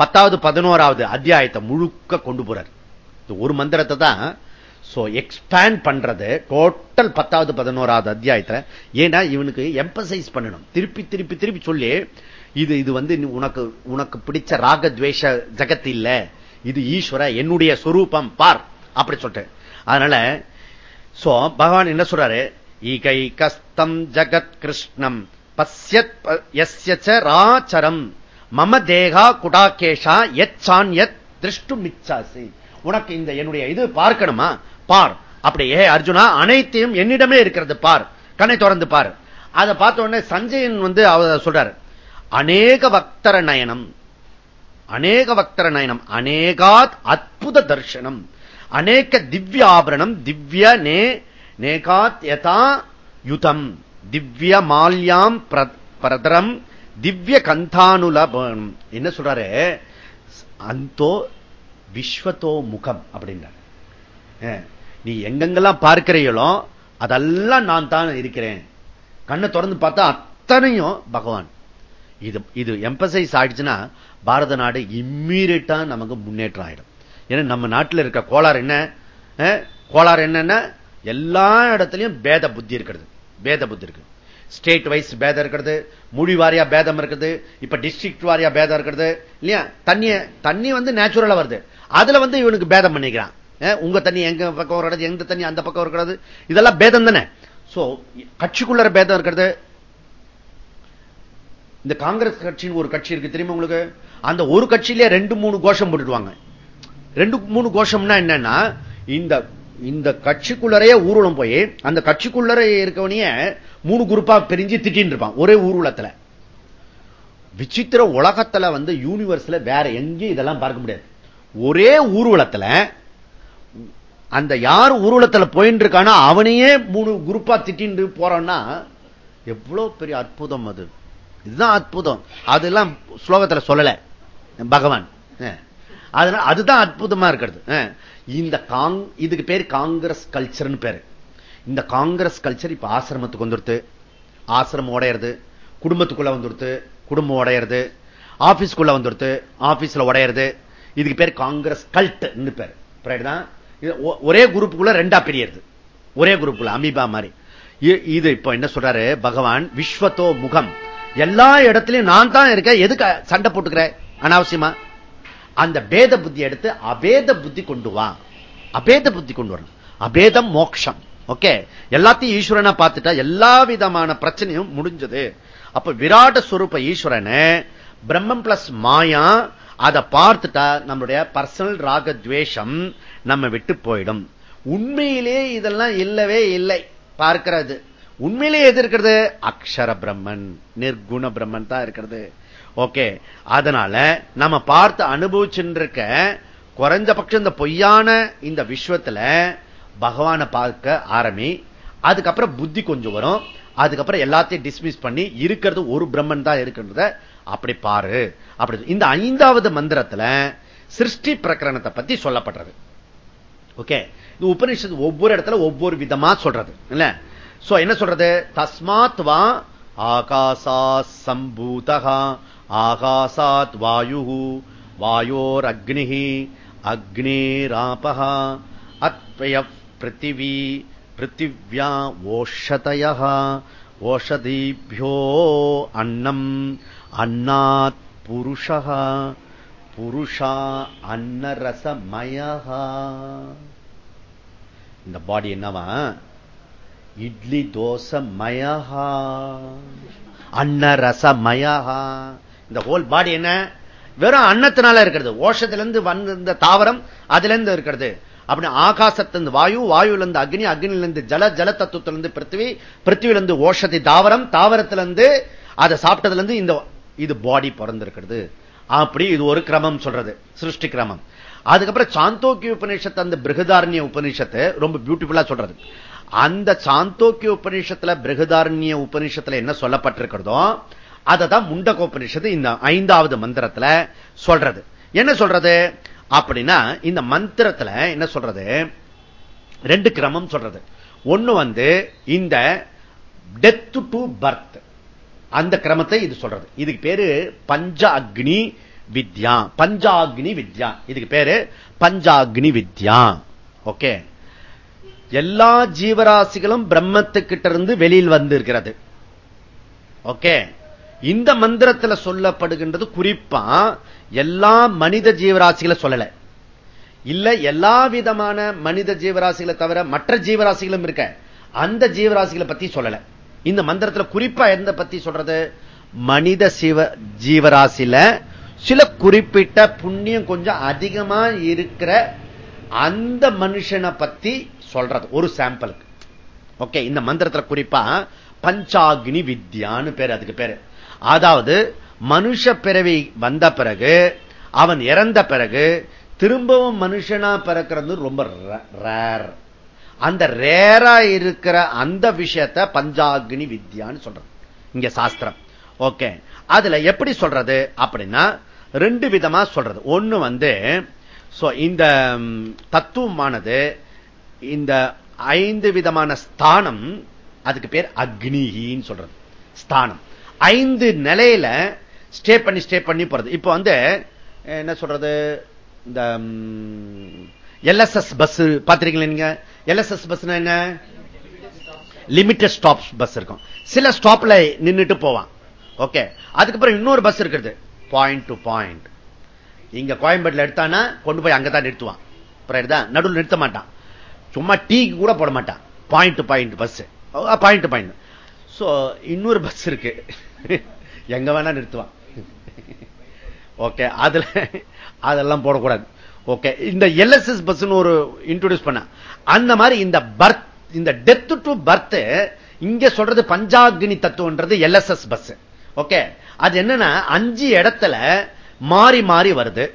பத்தாவது பதினோராவது அத்தியாயத்தை முழுக்க கொண்டு போறார். இந்த ஒரு மந்திரத்தை தான் எக்ஸ்பேண்ட் பண்றது டோட்டல் பத்தாவது பதினோராவது அத்தியாயத்துல ஏன்னா இவனுக்கு எம்பசைஸ் பண்ணணும். திருப்பி திருப்பி திருப்பி சொல்லி இது இது வந்து உனக்கு உனக்கு பிடிச்ச ராகத்வேஷ ஜகத் இல்ல. இது ஈஸ்வர என்னுடைய சொரூபம். பார். அப்படி சொல்லிட்டு. அதனால சோ பகவான் என்ன சொல்றாரு? ஈகை கஸ்தம் ஜகத் கிருஷ்ணம் பசியத் ராச்சரம். மம தேகா குடாகேஷா எச்சான் எத் திருஷ்டு மிச்சாசி உனக்கு இந்த என்னுடைய இது பார்க்கணுமா? பார். அப்படியே அர்ஜுனா அனைத்தையும் என்னிடமே இருக்கிறது பார். கண்ணை தொடர்ந்து பார். அதை பார்த்த உடனே சஞ்சயன் வந்து அவர் சொல்றாரு அநேக பக்தர நயனம் அநேக பக்தர நயனம் அநேகாத் அற்புத தர்ஷனம் அநேக திவ்ய ஆபரணம் திவ்ய நே நேகாத் யதா யுதம் திவ்ய மால்யாம் பிரதரம் திவ்ய கந்தானுலபம். என்ன சொல்றாரு? அந்தோ விஸ்வத்தோ முகம் அப்படின்றார். நீ எங்கெங்கெல்லாம் பார்க்கிறீங்களோ அதெல்லாம் நான் தான் இருக்கிறேன். கண்ணை திறந்து பார்த்தா அத்தனையும் பகவான். இது இது எம்பசைஸ் ஆயிடுச்சுன்னா பாரத நாடு இம்மீடியட்டா நமக்கு முன்னேற்றம் ஆயிடும். ஏன்னா நம்ம நாட்டில் இருக்க கோளாறு என்ன? கோளாறு என்னன்னா எல்லா இடத்துலையும் பேத புத்தி இருக்கிறது. பேத புத்தி இருக்கு. ஸ்டேட் வைஸ் பேதம் இருக்கிறது மொழி வாரியா பேதம் இருக்குது இப்ப டிஸ்ட்ரிக்ட் வாரியா பேதம் இருக்கிறது இல்லையா? தண்ணிய தண்ணி வந்து நேச்சுரலா வருது. அதுல வந்து இவனுக்கு பேதம் பண்ணிக்கிறான். உங்க தண்ணி எங்க பக்கம் இருக்கிறது எந்த தண்ணி அந்த பக்கம் இருக்கிறது? இதெல்லாம் பேதம் தானே. சோ கட்சிக்குள்ள பேதம் இருக்கிறது. இந்த காங்கிரஸ் கட்சின்னு ஒரு கட்சி இருக்கு தெரியுமா உங்களுக்கு? அந்த ஒரு கட்சியிலே ரெண்டு மூணு கோஷம் போட்டுடுவாங்க. ரெண்டு மூணு கோஷம்னா என்னன்னா இந்த இந்த கட்சிக்குள்ளரையே ஊர்வலம் போய் அந்த கட்சிக்குள்ளர இருக்கவனைய மூணு குரூப்பா பிரிஞ்சு திட்டின்னு இருப்பான். ஒரே ஊர்வலத்துல. விசித்திர உலகத்துல வந்து யூனிவர்ஸ்ல வேற எங்கேயும் இதெல்லாம் பார்க்க முடியாது. ஒரே ஊர்வலத்துல அந்த யார் ஊர்வலத்துல போயிட்டு இருக்கானோ அவனையே மூணு குரூப்பா திட்டின்னு போறான்னா எவ்வளவு பெரிய அற்புதம் அது. இதுதான் அற்புதம். அதெல்லாம் ஸ்லோகத்துல சொல்லல. பகவான். அதனால அதுதான் அற்புதமா இருக்கிறது. இந்த காங் இதுக்கு பேர் காங்கிரஸ் கல்ச்சர்னு பேரு. இந்த காங்கிரஸ் கல்ச்சர் இப்ப ஆசிரமத்துக்கு வந்துடுத்து ஆசிரமம் உடையிறது குடும்பத்துக்குள்ள வந்துடுத்து குடும்பம் உடையிறது ஆபீஸ்க்குள்ள வந்துடுத்து ஆபீஸ்ல உடையிறது. இதுக்கு பேர் காங்கிரஸ் கல்ட்னு பேர். தான் ஒரே குரூப்புக்குள்ள ரெண்டா பிரியறது. ஒரே குரூப்புக்குள்ள அமீபா மாதிரி. இது இப்ப என்ன சொல்றாரு? பகவான் விஸ்வத்தோ முகம். எல்லா இடத்துலயும் நான் தான் இருக்கேன். எதுக்கு சண்டை போட்டுக்கிறேன் அனாவசியமா? அந்த பேத புத்தி எடுத்து அபேத புத்தி கொண்டு வா. அபேத புத்தி கொண்டு வரணும். அபேதம் மோக்ஷம். ஓகே? எல்லாத்தையும் ஈஸ்வரனா பார்த்துட்டா எல்லா விதமான பிரச்சனையும் முடிஞ்சது. அப்ப விராட சுரூப ஈஸ்வரனை பிரம்மம் பிளஸ் மாயா அதை பார்த்துட்டா நம்மளுடைய பர்சனல் ராகத்வேஷம் நம்ம விட்டு போயிடும். உண்மையிலே இதெல்லாம் இல்லவே இல்லை. பார்க்கிறது. உண்மையிலே எது இருக்கிறது? அக்ஷர பிரம்மன் நிர்குண பிரம்மன் தான் இருக்கிறது. ஓகே. அதனால நம்ம பார்த்து அனுபவிச்சுருக்க குறைஞ்சபட்சம் இந்த பொய்யான இந்த விஸ்வத்துல பகவானை பார்க்க ஆரம்பி அதுக்கப்புறம் புத்தி கொஞ்சம் வரும். அதுக்கப்புறம் எல்லாத்தையும் டிஸ்மிஸ் பண்ணி இருக்கிறது ஒரு பிரம்மன் தான் இருக்கின்றத அப்படி பாரு. அப்படி இந்த ஐந்தாவது மந்திரத்துல சிருஷ்டி பிரகரணத்தை பத்தி சொல்லப்படுறது. ஓகே இது உபனிஷத்து ஒவ்வொரு இடத்துல ஒவ்வொரு விதமா சொல்றது. இல்ல? சோ என்ன சொல்றது? தஸ்மாத் வா ஆகாசா சம்பூதகா ஆகாசாத் வாயு வாயோர் அக்னி அக்னேராப அத்வய பிருத்திவி. பிருத்திவியா ஓஷதய ஓஷதீபியோ அன்னம். அன்னாத் புருஷா புருஷா அன்னரசமய இந்த பாடி என்னவா? இட்லி தோசை மயஹா அன்னரசமயஹா. இந்த ஹோல் பாடி என்ன? வெறும் அன்னத்தினால இருக்கிறது. ஓஷத்திலிருந்து வந்த தாவரம் அதுல இருந்து இருக்கிறது. அப்படி ஆகாசத்திலிருந்து வாயு வாயுலேருந்து அக்னி அக்னிலிருந்து ஜல ஜல தத்துவத்திலிருந்து பிருத்திவி பிருத்திவிலிருந்து ஓஷதி தாவரம் தாவரத்திலிருந்து அதை சாப்பிட்டதுல இருந்து இந்த இது பாடி பிறந்திருக்கிறது. அப்படி இது ஒரு கிரமம் சொல்றது சிருஷ்டி கிரமம். அதுக்கப்புறம் சாந்தோக்கிய உபநிஷத்து அந்த பிருகதாரண்ய உபநிஷத்தை ரொம்ப பியூட்டிஃபுல்லா சொல்றது. அந்த சாந்தோக்கிய உபநிஷத்துல பிருகதாரண்ய உபநிஷத்துல என்ன சொல்லப்பட்டிருக்கிறதோ அதை தான் முண்டகோபனிஷத்து இந்த ஐந்தாவது மந்திரத்துல சொல்றது. என்ன சொல்றது? அப்படின்னா இந்த மந்திரத்துல என்ன சொல்றது? ரெண்டு கிரமம் சொல்றது. ஒண்ணு வந்து இந்த டெத் டு பர்த் அந்த கிரமத்தை இது சொல்றது. இதுக்கு பேரு பஞ்ச அக்னி வித்யா. பஞ்சாக்னி வித்யா. இதுக்கு பேரு பஞ்சாக்னி வித்யா. ஓகே. எல்லா ஜீவராசிகளும் பிரம்மத்துக்கிட்ட இருந்து வெளியில் வந்து இருக்கிறது ஓகே. இந்த மந்திரத்துல சொல்லப்படுகின்றது குறிப்பா எல்லா மனித ஜீவராசிகளை சொல்லல. இல்ல எல்லா விதமான மனித ஜீவராசிகளை தவிர மற்ற ஜீவராசிகளும் இருக்க. அந்த ஜீவராசிகளை பத்தி சொல்லல. இந்த மந்திரத்துல குறிப்பா எந்த பத்தி சொல்றது? மனித சிவ ஜீவராசில சில குறிப்பிட்ட புண்ணியம் கொஞ்சம் அதிகமா இருக்கிற அந்த மனுஷனை பத்தி சொல்றது. ஒரு சாம்பிளுக்கு. ஓகே இந்த மந்திரத்துல குறிப்பா பஞ்சாகினி வித்யான்னு பேர் அதுக்கு பேரு. அதாவது மனுஷ பிறவி வந்த பிறகு அவன் இறந்த பிறகு திரும்பவும் மனுஷனா பிறக்கிறது ரொம்ப ரேர் அந்த ரேரா இருக்கிற அந்த விஷயத்த பஞ்சாக்னி வித்யான்னு சொல்றது. இங்க சாஸ்திரம். ஓகே அதுல எப்படி சொல்றது அப்படின்னா ரெண்டு விதமா சொல்றது. ஒண்ணு வந்து இந்த தத்துவமானது இந்த ஐந்து விதமான ஸ்தானம் அதுக்கு பேர் அக்னிகின்னு சொல்றது. ஸ்தானம். ஐந்து நிலையில ஸ்டே பண்ணி ஸ்டே பண்ணி போறது. இப்ப வந்து என்ன சொல்றது? இந்த எல்எஸ்எஸ் பஸ் பாத்திருக்கீங்களா நீங்க? எல்எஸ்எஸ் பஸ் என்ன? லிமிட்டட் ஸ்டாப் பஸ் இருக்கும். சில ஸ்டாப்ல நின்றுட்டு போவான். ஓகே அதுக்கப்புறம் இன்னொரு பஸ் இருக்கிறது. பாயிண்ட் டு பாயிண்ட் இங்க கோயம்பேட்டில் எடுத்தானா கொண்டு போய் அங்கதான் நிறுத்துவான். நடுவில் நிறுத்த மாட்டான். சும்மா டீக்கு கூட போட மாட்டான். Point point bus point point so இன்னொரு பஸ் இருக்கு. எங்க வேணா நிறுத்துவான். ஓகே அதுல அதெல்லாம் போடக்கூடாது. ஓகே இந்த எல்எஸ்எஸ் பஸ் ஒரு இன்ட்ரோடியூஸ் பண்ண அந்த மாதிரி இந்த பர்த் இந்த டெத் டு பர்த் இங்க சொல்றது பஞ்சாகினி தத்துவன்றது எல்எஸ்எஸ் பஸ் ஓகே அது என்னன்னா அஞ்சு இடத்துல மாறி மாறி வருது.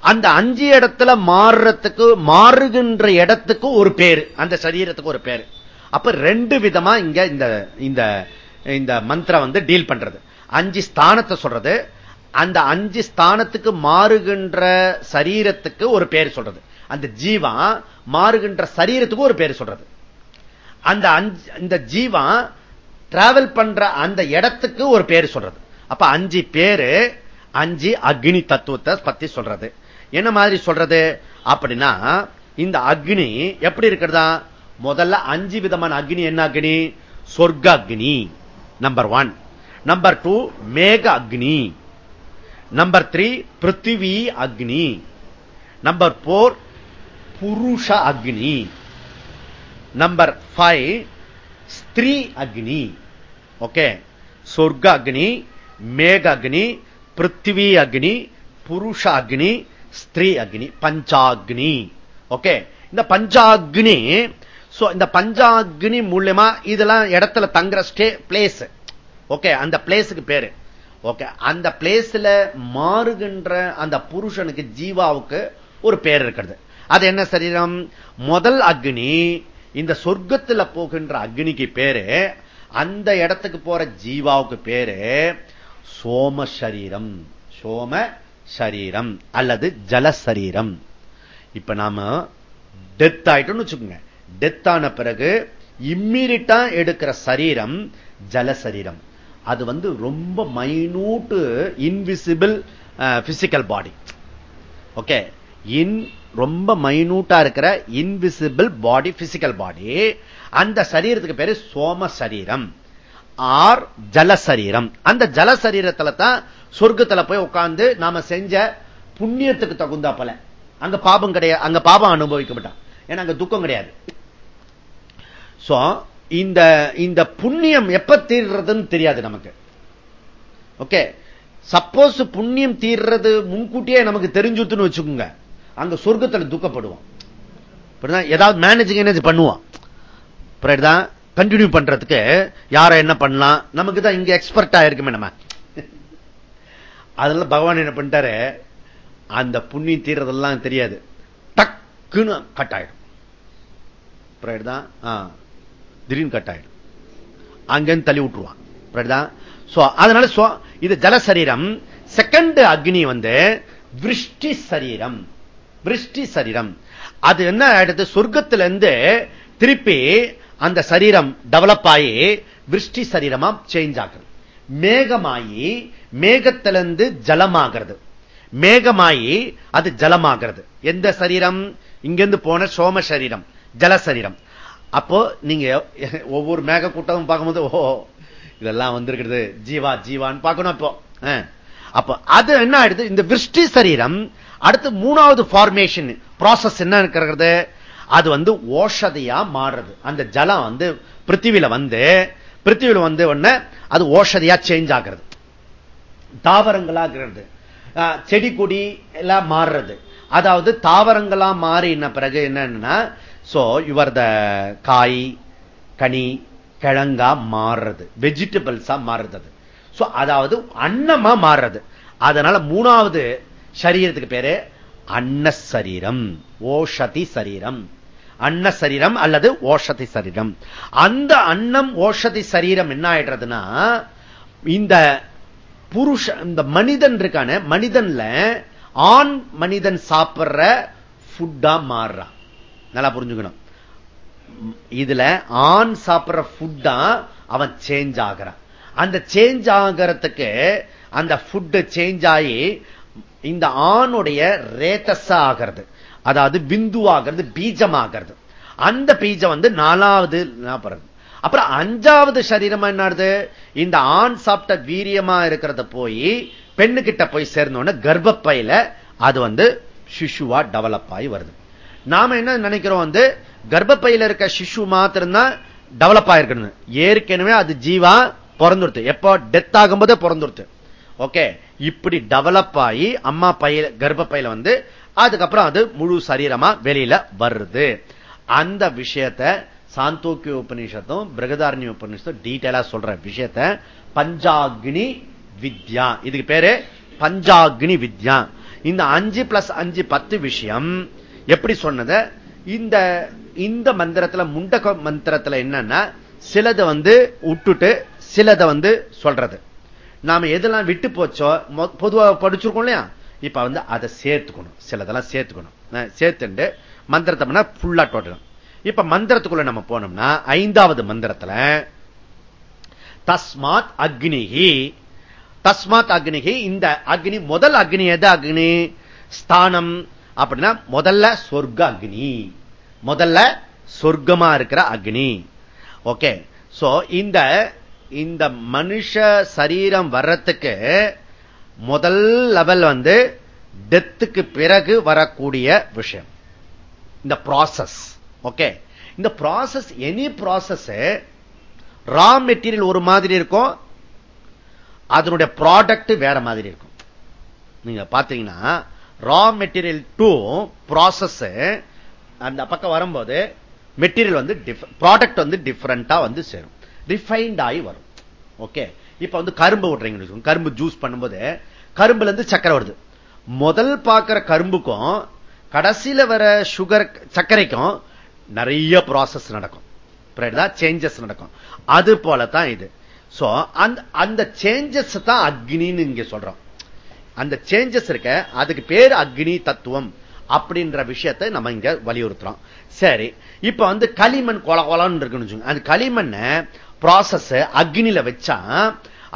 அந்த அஞ்சு இடத்துல மாறுறதுக்கு மாறுகின்ற இடத்துக்கு ஒரு பேரு அந்த சரீரத்துக்கு ஒரு பேரு. அப்ப ரெண்டு விதமா இங்க இந்த இந்த இந்த மந்திரம் வந்து டீல் பண்றது. அஞ்சு ஸ்தானத்தை சொல்றது. அந்த அஞ்சு ஸ்தானத்துக்கு மாறுகின்ற சரீரத்துக்கு ஒரு பேர் சொல்றது. அந்த ஜீவா மாறுகின்ற சரீரத்துக்கு ஒரு பேர் சொல்றது. அந்த இந்த ஜீவா டிராவல் பண்ற அந்த இடத்துக்கு ஒரு பேர் சொல்றது. அப்ப அஞ்சு பேரு அஞ்சு அக்னி தத்துவத்தை பத்தி சொல்றது. என்ன மாதிரி சொல்றது? அப்படின்னா இந்த அக்னி எப்படி இருக்கிறதா? முதல்ல அஞ்சு விதமான அக்னி என்ன அக்னி? சொர்க்க அக்னி நம்பர் ஒன் நம்பர் டூ மேக அக்னி. நம்பர் த்ரீ பிருத்திவி அக்னி நம்பர் போர் புருஷ அக்னி நம்பர் ஃபைவ் ஸ்திரீ அக்னி ஓகே சொர்க்க அக்னி மேக அக்னி பிருத்திவி அக்னி புருஷ அக்னி ஸ்திரீ அக்னி பஞ்சாக்னி ஓகே இந்த பஞ்சாக்னி இந்த பஞ்சாக்னி மூலியமா இதெல்லாம் இடத்துல தங்குற ஸ்டே பிளேஸ் ஓகே அந்த பிளேஸுக்கு பேரு. ஓகே அந்த பிளேஸ்ல மாறுகின்ற அந்த புருஷனுக்கு ஜீவாவுக்கு ஒரு பேர் இருக்கிறது. அது என்ன சரீரம்? முதல் அக்னி இந்த சொர்க்கத்துல போகின்ற அக்னிக்கு பேரு அந்த இடத்துக்கு போற ஜீவாவுக்கு பேரு சோம சரீரம். சோம சரீரம் அல்லது ஜலசரீரம் இப்ப நாம டெத் ஆயிட்டோம்னு வச்சுக்கோங்க. டெத் ஆன பிறகு இம்மீடியட்டா எடுக்கிற சரீரம் ஜலசரீரம் அது வந்து ரொம்ப minute invisible physical body okay in ரொம்ப மைனூட்டா இருக்கிற இன்விசிபிள் பாடி பிசிக்கல் பாடி அந்த சரீரத்துக்கு பேரு சோம சரீரம். ஆர் ஜல சரீரம். அந்த ஜல சரீரத்துல தான் சொர்க்கத்துல போய் உட்கார்ந்து நாம செஞ்ச புண்ணியத்துக்கு தகுந்தா போல. அங்க பாபம் கிடையாது அங்க பாபம் அனுபவிக்க மாட்டான் ஏன்னா அங்க துக்கம் கிடையாது. இந்த இந்த புண்ணியம் எப்ப தீர்றதுன்னு தெரியாது நமக்கு. ஓகே சப்போஸ் புண்ணியம் தீர்றது முன்கூட்டியே நமக்கு தெரிஞ்சுட்டுன்னு வச்சுக்கோங்க. அங்க சொர்க்கத்தில் துக்கப்படுவோம். ஏதாவது மேனேஜ் மேனேஜ் பண்ணுவான் தான் கண்டினியூ பண்றதுக்கு யார என்ன பண்ணலாம்? நமக்கு தான் இங்க எக்ஸ்பர்ட் ஆயிருக்குமே நம்ம. அதெல்லாம் பகவான் என்ன பண்ணிட்டாரு? அந்த புண்ணியம் தீர்றதெல்லாம் தெரியாது. டக்குன்னு கட் ஆயிடும். தான் திடீர்னு கட் ஆயிடும். அங்கிருந்து தள்ளி விட்டுருவான். அதனால இது ஜலசரீரம் செகண்ட் அக்னி வந்து விருஷ்டி சரீரம். விருஷ்டி சரீரம். அது என்ன ஆயிடுது? சொர்க்கத்திலிருந்து திருப்பி அந்த சரீரம் டெவலப் ஆகி விருஷ்டி சரீரமா சேஞ்ச் ஆகுது. மேகமாயி மேகத்திலிருந்து ஜலமாகிறது. மேகமாயி அது ஜலமாகிறது. எந்த சரீரம்? இங்கிருந்து போன சோம சரீரம் ஜல சரீரம். அப்போ நீங்க ஒவ்வொரு மேக கூட்டமும் பார்க்கும்போது ஓ இதெல்லாம் வந்திருக்கிறது. ஜீவா ஜீவான்னு பார்க்கணும் அப்போ. அப்ப அது என்ன ஆயிடுது? இந்த விருஷ்டி சரீரம் அடுத்து மூணாவது ஃபார்மேஷன் ப்ராசஸ் என்ன இருக்கிறது? அது வந்து ஓஷதையா மாறுறது. அந்த ஜலம் வந்து பிருத்திவில வந்து பிருத்திவில வந்து ஒண்ணு அது ஓஷதையா சேஞ்ச் ஆகிறது. தாவரங்களாகிறது செடி கொடி எல்லாம் மாறுறது. அதாவது தாவரங்களா மாறின பிறகு என்னன்னா சோ இவர் த காய் கனி கிழங்கா மாறுறது. வெஜிடபிள்ஸா மாறுறது. சோ அதாவது அன்னமா மாறுறது. அதனால மூணாவது சரீரத்துக்கு பேரு அன்ன சரீரம் ஓஷதி சரீரம். அன்ன சரீரம் அல்லது ஓஷதி சரீரம். அந்த அன்னம் ஓஷதி சரீரம் என்ன ஆயிடுறதுன்னா இந்த புருஷ இந்த மனிதன் இருக்கான மனிதன்ல ஆண் மனிதன் சாப்பிடுற ஃபுட்டா மாறுறான். நல்லா புரிஞ்சுக்கணும். இதுல ஆண் சாப்பிடுற ஃபுட்டா அவன் சேஞ்ச் ஆகிறான். அந்த சேஞ்ச் ஆகிறதுக்கு அந்த ஃபுட்டு சேஞ்ச் ஆகி இந்த ஆணுடைய ரேத்தஸா ஆகிறது. அதாவது பிந்து ஆகிறது பீஜம் ஆகிறது அந்த பீஜம் வந்து நாலாவது அப்புறம் அஞ்சாவது சரீரமா என்னது இந்த ஆண் சாப்பிட்ட வீரியமா இருக்கிறத போய் பெண்ணுகிட்ட போய் சேர்ந்தோன்னு கர்ப்பப்பையில அது வந்து சிஷுவா டெவலப் ஆகி வருது. நாம என்ன நினைக்கிறோம் வந்து கர்ப்பப்பையில் இருக்க சிசு மாத்திரம்தான் டெவலப் ஆயிருக்கணும் ஏற்கனவே அது ஜீவா பிறந்துருத்து. எப்போ? டெத் ஆகும்போதே பிறந்துருத்து. ஓகே இப்படி டெவலப் ஆகி அம்மா பையில கர்ப்பப்பையில வந்து அதுக்கப்புறம் அது முழு சரீரமா வெளியில வருது. அந்த விஷயத்த சாந்தோக்கிய உபநிஷத்தும் பிரகதாரணி உபநிஷத்தும் டீட்டெயிலா சொல்ற விஷயத்த பஞ்சாக்னி வித்யா. இதுக்கு பேரு பஞ்சாக்னி வித்யா. இந்த அஞ்சு பிளஸ் அஞ்சு பத்து விஷயம் எப்படி சொன்னத? இந்த இந்த மந்திரத்துல முண்டக மந்திரத்துல என்னன்னா சிலதை வந்து விட்டுட்டு சிலதை வந்து சொல்றது. நாம எதெல்லாம் விட்டு போச்சோ பொதுவாக படிச்சிருக்கோம் இல்லையா? இப்ப வந்து அதை சேர்த்துக்கணும். சிலதெல்லாம் சேர்த்துக்கணும். சேர்த்துண்டு மந்திரத்தை ஃபுல்லா டோட்டலும் இப்ப மந்திரத்துக்குள்ள நம்ம போனோம்னா ஐந்தாவது மந்திரத்துல தஸ்மாத் அக்னிகி தஸ்மாத் அக்னிகி இந்த அக்னி முதல் அக்னி எது அக்னி? ஸ்தானம். அப்படின்னா முதல்ல சொர்க்க அக்னி. முதல்ல சொர்க்கமா இருக்கிற அக்னி. ஓகே சோ இந்த இந்த மனுஷ சரீரம் வர்றதுக்கு முதல் லெவல் வந்து டெத்துக்கு பிறகு வரக்கூடிய விஷயம். இந்த ப்ராசஸ் ஓகே இந்த process any process raw material ஒரு மாதிரி இருக்கும் அதனுடைய ப்ராடக்ட் வேற மாதிரி இருக்கும். நீங்க பாத்தீங்கன்னா ரா மெட்டீரியல் டு ப்ராசஸ் அந்த பக்கம் வரும்போது மெட்டீரியல் வந்து ப்ராடக்ட் வந்து டிஃபரெண்டா வந்து சேரும். ரிஃபைன்ட் ஆகி வரும். ஓகே இப்ப வந்து கரும்பு விடுறீங்க கரும்பு ஜூஸ் பண்ணும்போது கரும்புல இருந்து சக்கரை வருது. முதல் பார்க்கிற கரும்புக்கும் கடைசியில வர சுகர் சர்க்கரைக்கும் நிறைய ப்ராசஸ் நடக்கும். சேஞ்சஸ் நடக்கும். அது போலதான் இது. சோ அந்த சேஞ்சஸ் தான் அக்னின்னு இங்க சொல்றோம். அந்த சேஞ்சஸ் இருக்க அதுக்கு பேர் அக்னி தத்துவம் அப்படின்ற விஷயத்தை நம்ம இங்க வலியுறுத்துறோம். சரி இப்ப வந்து களிமண் கொல கொலான்னு இருக்குன்னு அந்த களிமண் ப்ராசஸ் அக்னியில வச்சா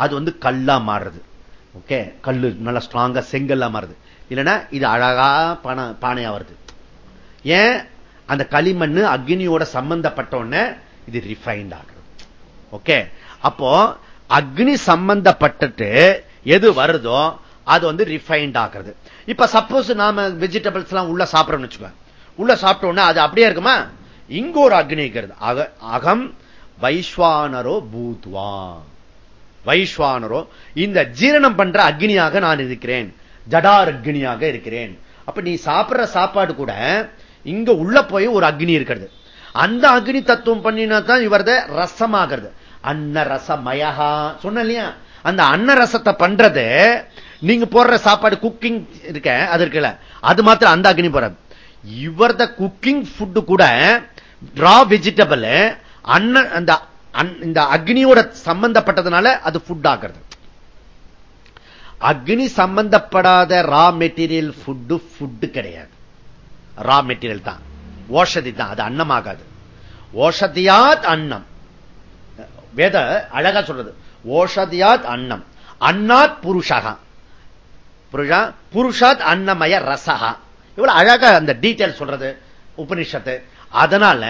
அது வந்து கல்லா மாறுறது ஓகே கல்லு நல்லா ஸ்ட்ராங்கா செங்கல்லா மாறுது. இல்லைன்னா இது அழகா பானையா வருது. ஏன்? அந்த களிமண் அக்னியோட சம்பந்தப்பட்ட உடனே இது ரிஃபைன்ட் ஆகுது. ஓகே அப்போ அக்னி சம்பந்தப்பட்டுட்டு எது வருதோ அது வந்து ரிஃபைன்ட் ஆகிறது இப்ப சப்போஸ் நாம வெஜிடபிள்ஸ் எல்லாம் உள்ள சாப்பிடறோம்னு வச்சுக்கோங்க. உள்ள சாப்பிட்ட உடனே அது அப்படியே இருக்குமா? இங்க ஒரு அக்னி இருக்கிறது. அகம் வைஸ்வானரோ பூத்வா. வைஸ்வானரோ இந்த ஜீரணம் பண்ற அக்னியாக நான் இருக்கிறேன். ஜடார் அக்னியாக இருக்கிறேன். அப்ப நீ சாப்பிடுற சாப்பாடு கூட இங்க உள்ள போய் ஒரு அக்னி இருக்கிறது. அந்த அக்னி தத்துவம் பண்ணினா தான் இவரது ரசமாகிறது. அன்ன ரசமயகா சொன்ன இல்லையா? அந்த அன்ன ரசத்தை பண்றது நீங்க போடுற சாப்பாடு குக்கிங் இருக்க அது இருக்குல்ல. அது மாத்திரம் அந்த அக்னி போற இவரத குக்கிங் ஃபுட்டு கூட ரா வெஜிடபிள் அன்ன அந்த இந்த அக்னியோட சம்பந்தப்பட்டதுனால அது ஃபுட் ஆகிறது அக்னி சம்பந்தப்படாத ரா மெட்டீரியல் ஃபுட்டு ஃபுட்டு கிடையாது. ரா மெட்டீரியல் தான். ஓஷதி தான். அது அன்னம் ஆகாது ஓஷதியாத் அன்னம். வேத அழகா சொல்றது. ஓஷதியாத் அன்னம். அன்னாத் புருஷகா. புருஷா புருஷாத் அன்னமய ரசகா இவ்வளவு அழகா அந்த டீட்டெயில் சொல்றது உபனிஷத்து அதனால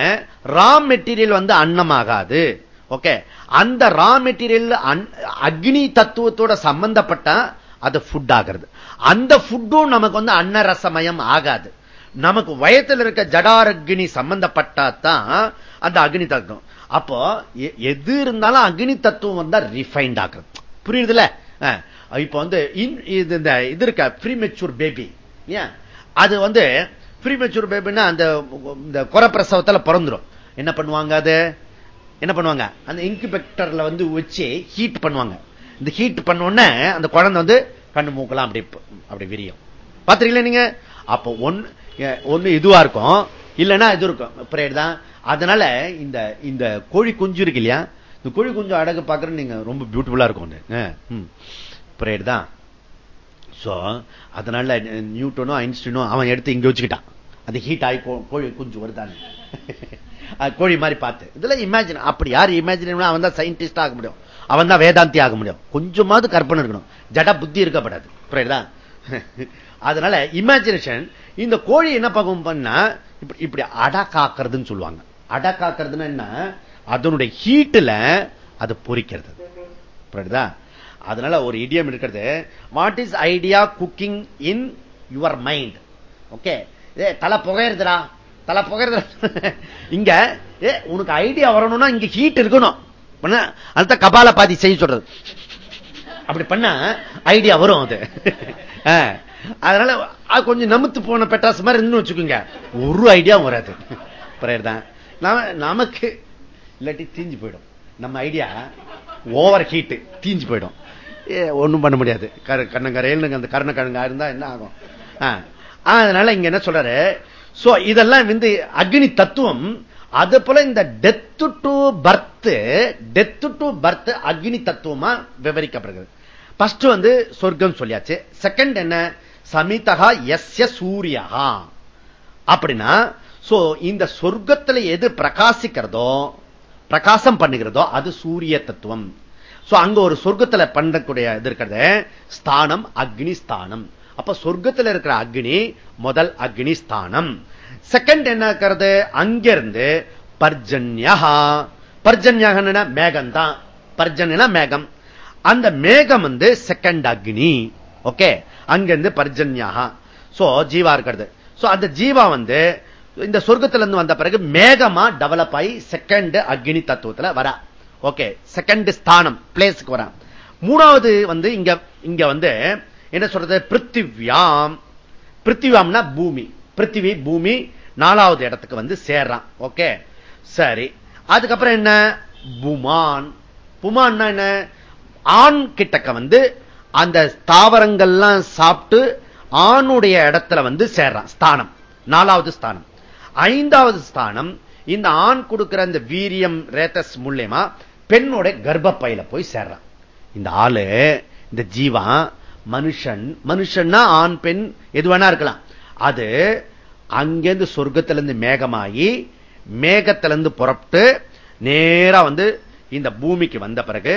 ரா மெட்டீரியல் வந்து அன்னமாகாது. ஓகே? அந்த ரா மெட்டீரியல் அக்னி தத்துவத்தோட சம்பந்தப்பட்ட அது ஃபுட் ஆகிறது. அந்த ஃபுட்டும் நமக்கு வந்து அன்னரசமயம் ஆகாது. நமக்கு வயத்தில் இருக்க ஜடாரக்னி சம்பந்தப்பட்டா தான் அந்த அக்னி தத்துவம். அப்போ எது இருந்தாலும் அக்னி தத்துவம் வந்தா ரிஃபைண்ட் ஆகிறது புரியுதுல இப்ப வந்து இந்த இது இருக்க ப்ரீமெச்சூர் பேபி அது வந்து ப்ரீமெச்சூர் பேபின்னா அந்த இந்த குறப்பிரசவத்தில் பிறந்துடும் என்ன பண்ணுவாங்க அது? என்ன பண்ணுவாங்க? அந்த இன்குபெக்டர்ல வந்து வச்சு ஹீட் பண்ணுவாங்க. இந்த ஹீட் பண்ணோடனே அந்த குழந்தை வந்து கண்ணு மூக்கலாம் அப்படி அப்படி விரியும். பாத்துறீங்களா நீங்க? அப்போ ஒன்னு ஒண்ணு இதுவா இருக்கும். இல்லைன்னா இது இருக்கும். பிரேட் தான். அதனால இந்த இந்த கோழி குஞ்சு இருக்கு இல்லையா? இந்த கோழி குஞ்சு அடகு பாக்குறது நீங்க ரொம்ப பியூட்டிஃபுல்லா இருக்கும் பிரேட் தான். ஸோ அதனால நியூட்டனும் ஐன்ஸ்டீனும் அவன் எடுத்து இங்கே வச்சுக்கிட்டான். அது ஹீட் ஆகி கோழி குஞ்சு வருதான்னு. கோழி மாதிரி பார்த்து. இதில் இமேஜின் அப்படி யார் இமேஜின் அவன் தான் சயின்டிஸ்ட் ஆக முடியும். அவன் தான் வேதாந்தி ஆக முடியும். கொஞ்சமாவது கற்பனை இருக்கணும். ஜட புத்தி இருக்கப்படாது. புரியுதா? அதனால இமேஜினேஷன் இந்த கோழி என்ன பக்கம் பண்ணா இப்படி இப்படி அடா காக்கிறதுன்னு சொல்லுவாங்க. அட காக்கிறதுன்னா என்ன? அதனுடைய ஹீட்டுல அது பொறிக்கிறது. புரியுதா? அதனால ஒரு இடியம் இருக்கிறது. What is idea cooking in your mind okay தலை புகையிருதுடா தலை புகிறது இங்க ஏ உனக்கு ஐடியா வரணும்னா இங்க ஹீட் இருக்கணும். அடுத்த கபால பாதி செய்ய சொல்றது. அப்படி பண்ண ஐடியா வரும் அது. அதனால அது கொஞ்சம் நமுத்து போன பெட்டாஸ் மாதிரி இருந்து வச்சுக்கோங்க. ஒரு ஐடியாவும் வராது. தான் நமக்கு இல்லாட்டி தீஞ்சு போயிடும். நம்ம ஐடியா ஓவர் ஹீட்டு தீஞ்சு போயிடும். ஒன்றும் பண்ண முடியாது. கண்ணங்கரையில் அந்த கருணக்கிழங்கா இருந்தா என்ன ஆகும்? அதனால இங்க என்ன சொல்றாரு? சோ இதெல்லாம் வந்து அக்னி தத்துவம். அது போல இந்த death to birth death to birth அக்னி தத்துவமா விவரிக்கப்படுகிறது. பஸ்ட் வந்து சொர்க்கம் சொல்லியாச்சு. செகண்ட் என்ன? சமிதகா எஸ் சூரியா அப்படின்னா சோ இந்த சொர்க்கத்துல எது பிரகாசிக்கிறதோ பிரகாசம் பண்ணுகிறதோ அது சூரிய தத்துவம். அங்க ஒரு சொர்க்கத்துல பண்ணக்கூடிய இது இருக்கிறது. ஸ்தானம் அக்னி ஸ்தானம். அப்ப சொர்க்கத்தில் இருக்கிற அக்னி முதல் அக்னி ஸ்தானம். செகண்ட் என்ன இருக்கிறது? அங்கிருந்து பர்ஜன்யா. பர்ஜன்யாக மேகம் தான் பர்ஜன்யா மேகம். அந்த மேகம் வந்து செகண்ட் அக்னி. ஓகே அங்கிருந்து பர்ஜன்யா. சோ ஜீவா இருக்கிறது. சோ அந்த ஜீவா வந்து இந்த சொர்க்கத்திலிருந்து வந்த பிறகு மேகமா டெவலப் ஆகி செகண்ட் அக்னி தத்துவத்துல வரா. ஓகே செகண்ட் ஸ்தானம் பிளேஸுக்கு வரான். மூணாவது வந்து இங்க இங்க வந்து என்ன சொல்றது பிருத்திவியாம். பிருத்திவியாம்னா பூமி. பிருத்திவி பூமி நாலாவது இடத்துக்கு வந்து சேர்றான். ஓகே சரி. அதுக்கப்புறம் என்ன? புமான். புமான்னா என்ன? ஆண் கிட்டக்க வந்து அந்த தாவரங்கள்லாம் சாப்பிட்டு ஆணுடைய இடத்துல வந்து சேர்றான். ஸ்தானம். நாலாவது ஸ்தானம். ஐந்தாவது ஸ்தானம் இந்த ஆண் கொடுக்கிற இந்த வீரியம் ரேத்தஸ் மூலியமா பெண்ணோட கர்ப்பப்பையில போய் சேர்றான். இந்த ஆளு இந்த ஜீவா மனுஷன் மனுஷன்னா ஆண் பெண் எது வேணா இருக்கலாம். அது அங்கிருந்து சொர்க்கத்திலிருந்து மேகமாகி மேகத்திலிருந்து புறப்பட்டு நேரா வந்து இந்த பூமிக்கு வந்த பிறகு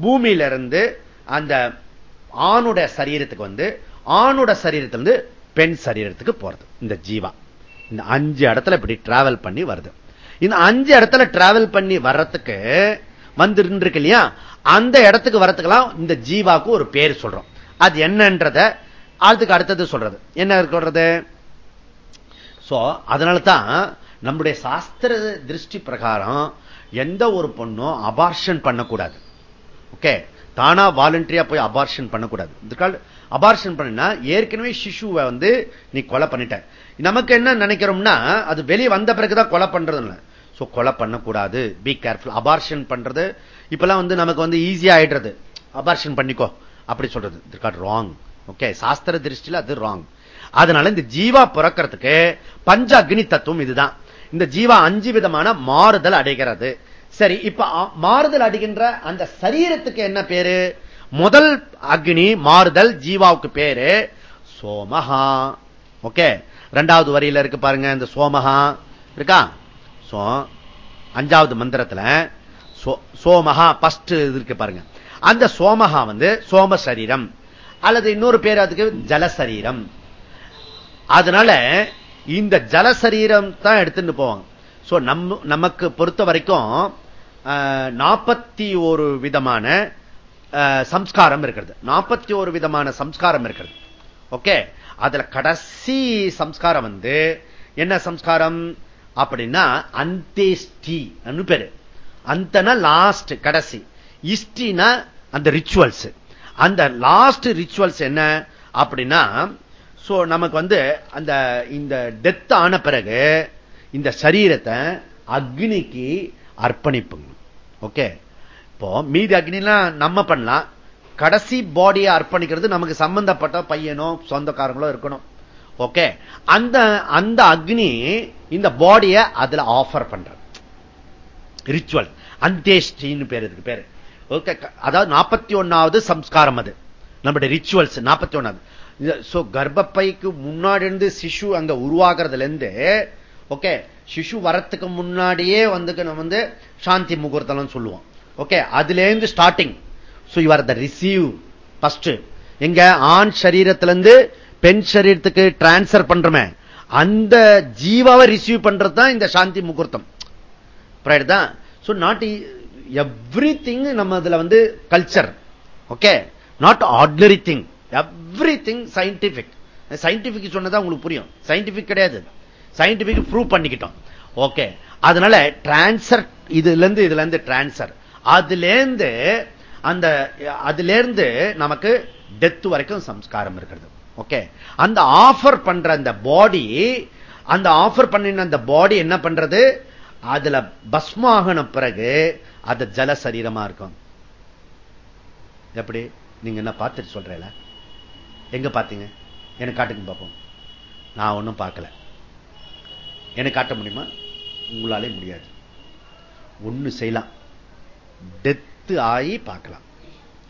பூமியிலிருந்து அந்த ஆணுடைய சரீரத்துக்கு வந்து ஆணுட சரீரத்திலிருந்து பெண் சரீரத்துக்கு போறது இந்த ஜீவா. இந்த அஞ்சு இடத்துல இப்படி டிராவல் பண்ணி வருது. இந்த அஞ்சு இடத்துல டிராவல் பண்ணி வர்றதுக்கு வந்துருக்கு இல்லையா அந்த இடத்துக்கு வரத்துக்கெல்லாம் இந்த ஜீவாக்கு ஒரு பேர் சொல்றோம். அது என்னன்றத அதுக்கு அடுத்தது சொல்றது. என்ன சொல்றது? சோ அதனால தான் நம்முடைய சாஸ்திர திருஷ்டி பிரகாரம் எந்த ஒரு பொண்ணும் அபார்ஷன் பண்ணக்கூடாது. ஓகே தானா வாலண்டரியா போய் அபார்ஷன் பண்ணக்கூடாது. அபார்ஷன் பண்ணினா ஏற்கனவே சிசுவை வந்து நீ கொலை பண்ணிட்ட. நமக்கு என்ன நினைக்கிறோம்னா அது வெளியே வந்த பிறகுதான் கொலை பண்றது இல்லை. சோ கொலை பண்ணக்கூடாது. பி கேர்ஃபுல் அபார்ஷன் பண்றது இப்பெல்லாம் வந்து நமக்கு வந்து ஈஸியா ஆயிடுறது. அபார்ஷன் பண்ணிக்கோ. அப்படி சொல்றது. ராங் ஓகே சாஸ்திர திருஷ்டியில் அது ராங் அதனால இந்த ஜீவா பிறக்கிறதுக்கு பஞ்ச அக்னி தத்துவம் இதுதான். இந்த ஜீவா அஞ்சு விதமான மாறுதல் அடைகிறது. சரி இப்ப மாறுதல் அடைகின்ற அந்த சரீரத்துக்கு என்ன பேரு? முதல் அக்னி மாறுதல் ஜீவாவுக்கு பேரு சோமஹா. ஓகே ரெண்டாவது வரியில இருக்கு பாருங்க இந்த சோமஹா. இருக்கா? சோ அஞ்சாவது மந்திரத்துல சோமஹா பஸ்ட் இருக்கு பாருங்க. அந்த சோமஹா வந்து சோம சரீரம். அல்லது இன்னொரு பேர் அதுக்கு ஜலசரீரம் அதனால இந்த ஜலசரீரம் தான் எடுத்துட்டு போவாங்க. சோ நம்ம நமக்கு பொறுத்த வரைக்கும் நாற்பத்தி ஒரு விதமான சம்ஸ்காரம் இருக்கிறது. நாற்பத்தி ஒரு விதமான சம்ஸ்காரம் இருக்கிறது. ஓகே? அதுல கடைசி சம்ஸ்காரம் வந்து என்ன சம்ஸ்காரம்? அப்படின்னா அந்தேஷ்டி பேரு. அந்த லாஸ்ட் கடைசி. இஷ்டினா அந்த ரிச்சுவல்ஸ் அந்த லாஸ்ட் ரிச்சுவல்ஸ் என்ன? அப்படின்னா சோ நமக்கு வந்து அந்த இந்த டெத் ஆன பிறகு இந்த சரீரத்தை அக்னிக்கு அர்ப்பணிப்புங்க. ஓகே இப்போ மீதி அக்னிலாம் நம்ம பண்ணலாம். கடைசி பாடியை அர்ப்பணிக்கிறது நமக்கு சம்பந்தப்பட்ட பையனோ சொந்தக்காரங்களோ இருக்கணும். ஓகே அந்த அந்த அக்னி இந்த பாடியை அதுல ஆஃபர் பண்ற ரிச்சுவல் அந்தேஷ்டின்னு பேர் இதுக்கு பேரு. ஓகே அதாவது நாற்பத்தி ஒன்னாவது சம்ஸ்காரம் அது. நம்முடைய ரிச்சுவல்ஸ் நாற்பத்தி ஒன்னாவது கர்ப்பப்பைக்கு முன்னாடி இருந்து சிசு அங்க உருவாகிறதுல இருந்து ஓகே சிசு வரத்துக்கு முன்னாடியே வந்து நம்ம வந்து சாந்தி முகூர்த்தம் சொல்லுவோம். ஓகே அதுல இருந்து starting so you are the receive first எங்க ஆண் சரீரத்திலிருந்து பெண் சரீரத்துக்கு டிரான்ஸ்பர் பண்றோமே அந்த ஜீவாவை ரிசீவ் பண்றது தான் இந்த சாந்தி முகூர்த்தம். தான்? நாட் எவ்ரி திங் நம்ம இதுல வந்து culture okay not ordinary thing everything scientific scientific சொன்னதா உங்களுக்கு புரியும். சயின்டிபிக் கிடையாது. சயின்டிபிக் ப்ரூவ் பண்ணிக்கிட்டோம். ஓகே அதனால டிரான்சர் இதுல இருந்து இதுல இருந்து டிரான்சர் அதுல இருந்து அந்த அதுல இருந்து நமக்கு டெத் வரைக்கும் சம்ஸ்காரம் இருக்கிறது. ஓகே அந்த ஆஃபர் பண்ற அந்த பாடி அந்த ஆஃபர் பண்ணின அந்த பாடி என்ன பண்றது? அதுல பஸ்மாகன பிறகு அது ஜல சரீரமா இருக்கும். எப்படி? நீங்க என்ன பார்த்துட்டு சொல்றேல எங்க பார்த்தீங்க? எனக்கு காட்டுங்க பார்ப்போம். நான் ஒன்றும் பார்க்கல. எனக்கு காட்ட முடியுமா? உங்களாலே முடியாது. ஒன்று செய்யலாம். டெத்து ஆகி பார்க்கலாம்.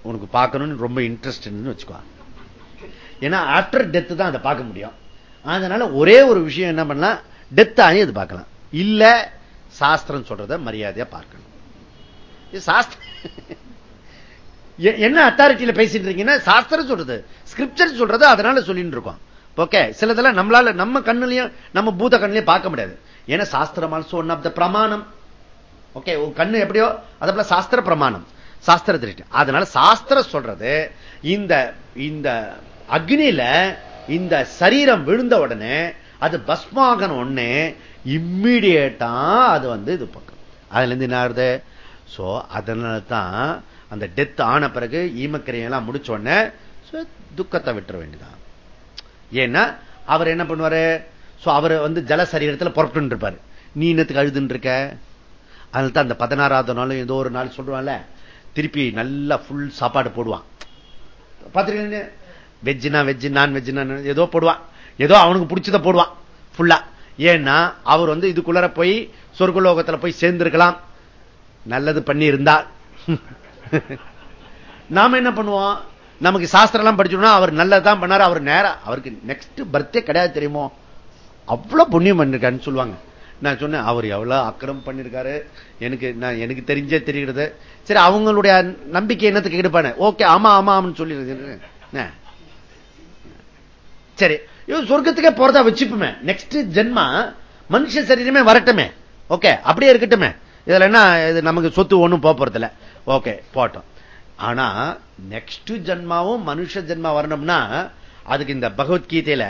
உனக்கு பார்க்கணும்னு ரொம்ப இன்ட்ரெஸ்ட் வச்சுக்குவாங்க ஏன்னா ஆஃப்டர் டெத்து தான் அதை பார்க்க முடியும். அதனால ஒரே ஒரு விஷயம் என்ன பண்ணலாம்? டெத் ஆகி அது பார்க்கலாம். இல்ல சாஸ்திரம் சொல்றத மரியாதையா பார்க்கணும். என்ன அத்தாரிட்டியில பேசிட்டு இருக்கீங்கன்னா சாஸ்திரம் சொல்றது. ஸ்கிரிப்சர் சொல்றது அதனால சொல்லிட்டு இருக்கோம். ஓகே சிலதெல்லாம் நம்மளால நம்ம கண்ணுலயும் நம்ம பூத கண்ணுலயும் பார்க்க முடியாது. ஏன்னா சாஸ்திரம் ஆல்சோ ஒன் ஆஃப் த பிரமாணம். ஓகே கண்ணு எப்படியோ அதே போல சாஸ்திர பிரமாணம். சாஸ்திர திருஷ்டி. அதனால சாஸ்திரம் சொல்றது இந்த இந்த அக்னியில இந்த சரீரம் விழுந்த உடனே அது பஸ்மாகன ஒண்ணு இம்மிடியேட்டா அது வந்து இது பக்கம். அதுல இருந்து என்ன ஆகுது? சோ அதனால தான் அந்த டெத் ஆன பிறகு ஈமக்கிரையெல்லாம் முடிச்ச உடனே துக்கத்தை விட்டுற வேண்டியதான் ஏன்னா அவர் என்ன பண்ணுவாரு? அவர் வந்து ஜல சரீரத்தில் புறப்பட்டு இருப்பாரு. நீ இன்னத்துக்கு அழுதுன்னு இருக்க? அதனால தான் அந்த பதினாறாவது நாளும் ஏதோ ஒரு நாள் சொல்றான்ல திருப்பி நல்லா ஃபுல் சாப்பாடு போடுவான். பார்த்துருக்கீங்க வெஜ்ஜினா வெஜ் நான் வெஜ்ஜினா ஏதோ போடுவான் ஏதோ அவனுக்கு பிடிச்சத போடுவான் ஃபுல்லா ஏன்னா அவர் வந்து இதுக்குள்ளார போய் சொர்க்கலோகத்தில் போய் சேர்ந்திருக்கலாம். நல்லது பண்ணி இருந்தால் நாம என்ன பண்ணுவோம்? நமக்கு சாஸ்திரம் எல்லாம் படிச்சோம்னா அவர் நல்லதான் பண்ணாரு. அவர் நேரம் அவருக்கு நெக்ஸ்ட் பர்த்டே கிடையாது தெரியுமோ? அவ்வளவு புண்ணியம் பண்ணிருக்காருன்னு சொல்லுவாங்க. நான் சொன்னேன் அவர் எவ்வளவு அக்கிரம் பண்ணிருக்காரு. எனக்கு நான் எனக்கு தெரிஞ்சே தெரிகிறது. சரி அவங்களுடைய நம்பிக்கை என்னத்துக்கு எடுப்பானே ஓகே ஆமா ஆமா ஆமான்னு சொல்லிடுறது. சரி. சொர்க்கத்துக்கே போறதா வச்சுப்போமே. நெக்ஸ்ட் ஜென்மா மனுஷ சரீரமே வரட்டுமே. ஓகே அப்படியே இருக்கட்டுமே. இதுல என்ன இது நமக்கு சொத்து ஒண்ணும் போறதில்ல. ஓகே போட்டோம். ஆனா நெக்ஸ்ட் ஜென்மாவும் மனுஷ ஜென்மா வரணும்னா அதுக்கு இந்த பகவத்கீதையில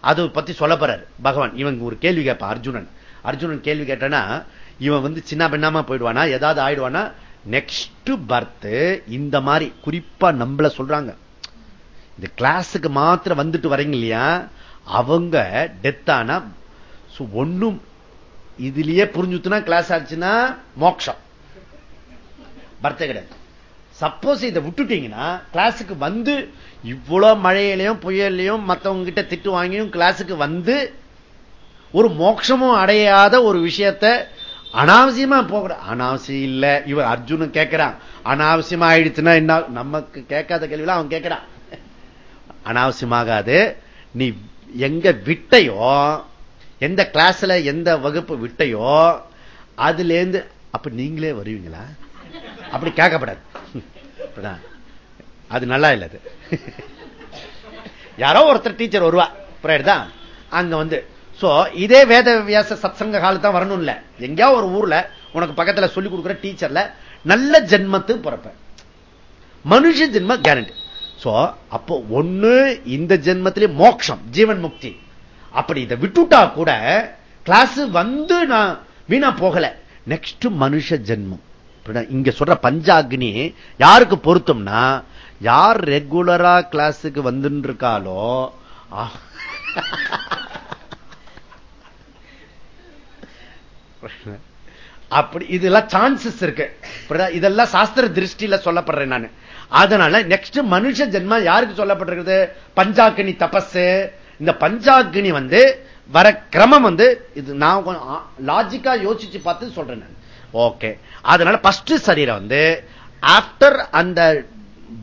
அது பத்தி சொல்ல போறாரு. பகவான் இவன் ஒரு கேள்வி கேட்பான் அர்ஜுனன். அர்ஜுனன் கேள்வி கேட்டானா இவன் வந்து சின்ன பெண்ணாம போயிடுவானா ஏதாவது ஆயிடுவானா நெக்ஸ்ட் பர்த் இந்த மாதிரி குறிப்பா நம்மள சொல்றாங்க. இந்த கிளாஸுக்கு மாத்திரம் வந்துட்டு வரீங்க இல்லையா? அவங்க டெத் ஆனா ஒன்னும் இதுலயே புரிஞ்சுத்துனா கிளாஸ் ஆச்சுன்னா மோக்ஷம் பர்த்தே கிடையாது. சப்போஸ் இதை விட்டுட்டீங்கன்னா கிளாஸுக்கு வந்து இவ்வளவு மழையிலையும் புயல்லையும் மத்தவங்க கிட்ட திட்டு வாங்கியும் கிளாஸுக்கு வந்து ஒரு மோட்சமும் அடையாத ஒரு விஷயத்த அனாவசியமா போகிற அனாவசியம் இல்ல. இவர் அர்ஜுனன் கேட்கிறான் அனாவசியமா ஆயிடுச்சுன்னா என்ன? நமக்கு கேட்காத கேள்வியெல்லாம் அவன் கேட்கிறான் அனாவசியமாகாது. நீ எங்க விட்டையோ எந்த கிளாஸ்ல எந்த வகுப்பு விட்டையோ அதுல இருந்து அப்ப நீங்களே வருவீங்களா? அப்படி கேட்கப்படாது. அது நல்லா இல்லை அது. யாரோ ஒருத்தர் டீச்சர் வருவா. தான் அங்க வந்து சோ இதே வேத வியாச சத்சங்க காலத்தான் வரணும் இல்ல எங்கேயோ ஒரு ஊர்ல உனக்கு பக்கத்துல சொல்லி கொடுக்குற டீச்சர்ல நல்ல ஜென்மத்து பிறப்ப. மனுஷ ஜென்ம கேரண்டி சோ அப்போ ஒண்ணு இந்த ஜென்மத்திலே மோட்சம் ஜீவன் முக்தி. அப்படி இதை விட்டுட்டா கூட கிளாஸ் வந்து நான் வீணா போகல. நெக்ஸ்ட் மனுஷ ஜென்மம். இங்க சொல்ற பஞ்சாக்னி யாருக்கு பொருத்தம்னா யார் ரெகுலரா கிளாஸுக்கு வந்து இருக்காலோ அப்படி இதெல்லாம் சான்சஸ் இருக்கு. இதெல்லாம் சாஸ்திர திருஷ்டியில சொல்லப்படுறேன் நான். அதனால நெக்ஸ்ட் மனுஷ ஜென்மா யாருக்கு சொல்லப்பட்டிருக்கிறது? பஞ்சாக்கினி தபஸ் இந்த பஞ்சாக்கினி வந்து வர கிரமம் வந்து இது நான் லாஜிக்கா யோசிச்சு பார்த்து சொல்றேன் நான். ஓகே அதனால பஸ்ட் சரீரம் வந்து ஆப்டர் அந்த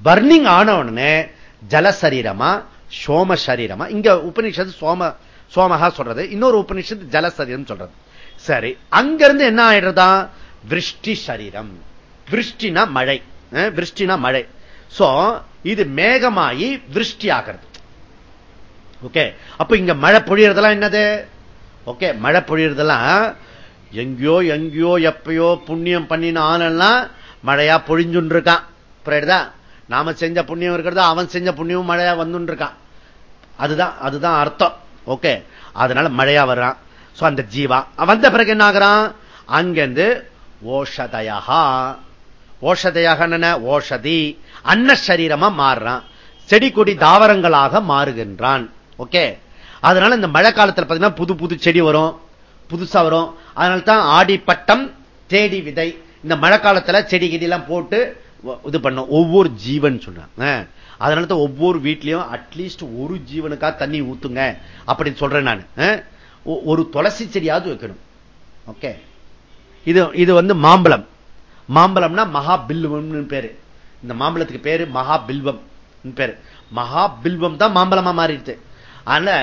பர்னிங் ஆன உடனே ஜல சரீரமா சோம சரீரமா இங்க உபநிஷத்து சோம சோமகா சொல்றது. இன்னொரு உபநிஷத்து ஜல சரீரம் சொல்றது. சரி அங்கிருந்து என்ன ஆயிடுறதா? விருஷ்டி சரீரம். விருஷ்டினா மழை. விருஷ்டினா மழை. சோ இது மேகமாயி விருஷ்டி ஆகிறது ஓகே? அப்ப இங்க மழை பொழியறதெல்லாம் என்னது? ஓகே மழை பொழியறதெல்லாம் எங்கேயோ எங்கேயோ எப்பயோ புண்ணியம் பண்ணின ஆனெல்லாம் மழையா பொழிஞ்சுன்னு இருக்கான் புரியுதா? நாம செஞ்ச புண்ணியம் இருக்கிறது அவன் செஞ்ச புண்ணியமும் மழையா வந்துன்னு இருக்கான் அதுதான் அதுதான் அர்த்தம். ஓகே? அதனால மழையா வர்றான். அந்த ஜீவா. வந்த பிறகு என்ன ஆகிறான் அங்கிருந்து ஓஷதயா. ஓஷதையாக என்னென்ன ஓஷதி. அன்ன சரீரமா மாறுறான். செடி கொடி தாவரங்களாக மாறுகின்றான். ஓகே? அதனால இந்த மழை காலத்தில் பார்த்தீங்கன்னா புது புது செடி வரும் புதுசா வரும். அதனால தான் ஆடி பட்டம் தேடி விதை. இந்த மழை காலத்துல செடி கிடி எல்லாம் போட்டு இது பண்ணும். ஒவ்வொரு ஜீவன் சொன்னாங்க அதனால தான் ஒவ்வொரு வீட்லயும் அட்லீஸ்ட் ஒரு ஜீவனுக்கா தண்ணி ஊத்துங்க அப்படின்னு சொல்றேன் நான். ஒரு துளசி செடியாவது வைக்கணும். ஓகே? இது இது வந்து மாம்பழம். மாம்பழம்னா மகா பில்வம்னு பேரு. இந்த மாம்பழத்துக்கு பேரு மகா பில்வம் பேரு. மகா பில்வம் தான் மாம்பழமா மாறிடுது. ஆனா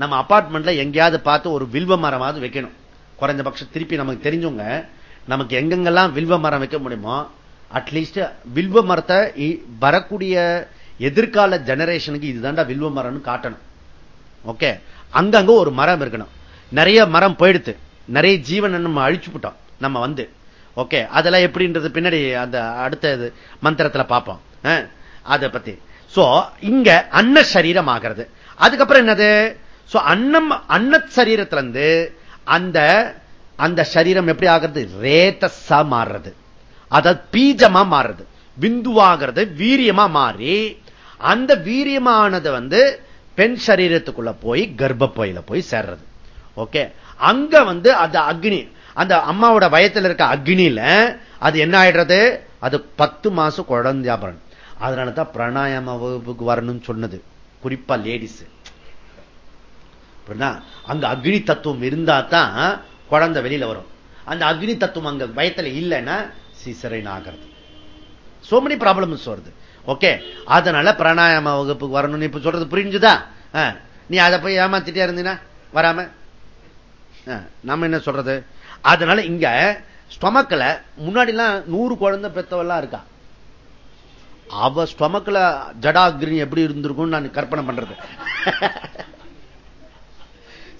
நம்ம அபார்ட்மெண்ட்ல எங்கேயாவது பார்த்து ஒரு வில்வ மரமாவது வைக்கணும். குறைஞ்சபட்சம் திருப்பி நமக்கு தெரிஞ்சவங்க நமக்கு எங்கெங்கெல்லாம் வில்வ மரம் வைக்க முடியுமோ அட்லீஸ்ட் வில்வ மரத்தை வரக்கூடிய எதிர்கால ஜெனரேஷனுக்கு இதுதான்டா வில்வ மரம்னு காட்டணும். ஓகே அங்கங்க ஒரு மரம் இருக்கணும். நிறைய மரம் போயிடுத்து நிறைய ஜீவனை நம்ம அழிச்சு விட்டோம் நம்ம வந்து. ஓகே அதெல்லாம் எப்படின்றது பின்னாடி அந்த அடுத்த மந்திரத்துல பார்ப்போம். அதை பத்தி. சோ இங்க அன்ன சரீரம் ஆகிறது. அதுக்கப்புறம் என்னது? அன்னம் அன்ன சரீரத்துல இருந்து அந்த அந்த சரீரம் எப்படி ஆகிறது? ரேத்தஸா மாறுறது. அதாவது பீஜமா மாறுறது. விந்துவாகிறது வீரியமா மாறி அந்த வீரியமானது வந்து பெண் சரீரத்துக்குள்ள போய் கர்ப்பப்பையில போய் சேர்றது. ஓகே அங்க வந்து அந்த அக்னி அந்த அம்மாவோட வயத்தில் இருக்க அக்னியில அது என்ன ஆயிடுறது? அது பத்து மாசம் அதனால அதனாலதான் பிராணாயாம வகுப்புக்கு வரணும்னு சொன்னது. குறிப்பா லேடிஸ் அங்க அக்னி தத்துவம் இருந்தா தான் குழந்தை வெளியில வரும். அந்த அக்னி தத்துவம் அங்க வயத்துல இல்லைன்னா சீசரின் ஆகிறது. சோ மெனி ப்ராப்ளம்ஸ் வருது. ஓகே அதனால பிராணாயாம வகுப்புக்கு வரணும்னு இப்ப சொல்றது புரிஞ்சுதா? நீ அதை போய் ஏமாத்திட்டே இருந்தீங்கன்னா வராம? நம்ம என்ன சொல்றது? அதனால இங்க ஸ்டொமக்ல முன்னாடி எல்லாம் நூறு குழந்தை பெத்தவெல்லாம் இருக்கா? அவ ஸ்டொமக்ல ஜடாகிரி எப்படி இருந்திருக்கும் நான் கற்பனை பண்றது.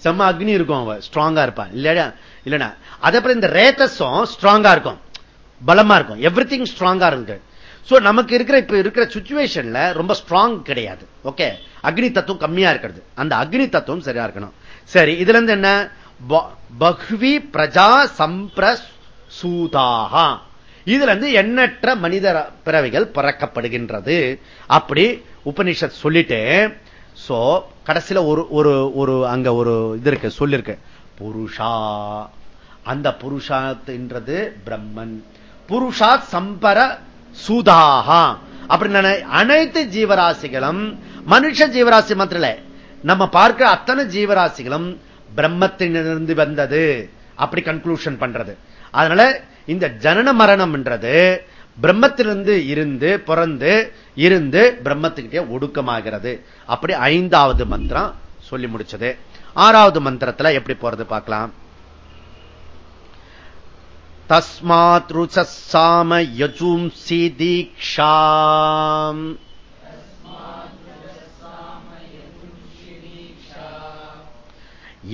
செம்ம அக்னி இருக்கும் அவ ஸ்ட்ராங்கா இருப்பான் இல்லையா? இல்லைனா அதே இந்த ரேத்தஸும் ஸ்ட்ராங்கா இருக்கும். பலமா இருக்கும். எவ்ரி திங் ஸ்ட்ராங்கா இருக்கு. சோ நமக்கு இருக்கிற இப்ப இருக்கிற சுச்சுவேஷன்ல ரொம்ப ஸ்ட்ராங் கிடையாது. ஓகே? அக்னி தத்துவம் கம்மியா இருக்கிறது. அந்த அக்னி தத்துவம் சரியா இருக்கணும். சரி இதுல இருந்து என்ன? பஹ்வி பிரஜா சம்பிரசூதாக இதுல இருந்து எண்ணற்ற மனித பிறவைகள் பறக்கப்படுகின்றது. அப்படி உபனிஷத் சொல்லிட்டு சோ கடைசியில ஒரு ஒரு ஒரு அங்க ஒரு இது இருக்கு சொல்லிருக்கு. புருஷா. அந்த புருஷாத்ன்றது பிரம்மன். புருஷா சம்பர சூதாகா அப்படின்னு அனைத்து ஜீவராசிகளும் மனுஷ ஜீவராசி மாத்திர நம்ம பார்க்கிற அத்தனை ஜீவராசிகளும் பிரம்மத்தினிருந்து வந்தது. அப்படி கன்க்ளூஷன் பண்றது. அதனால இந்த ஜனன மரணம்ன்றது பிரம்மத்திலிருந்து இருந்து பிறந்து இருந்து பிரம்மத்துக்கிட்டே ஒடுக்கமாகிறது. அப்படி ஐந்தாவது மந்திரம் சொல்லி முடிச்சது. ஆறாவது மந்திரத்துல எப்படி போறது பார்க்கலாம். தஸ்மாத் ருச்சாம யஜும்சி தீக்ஷா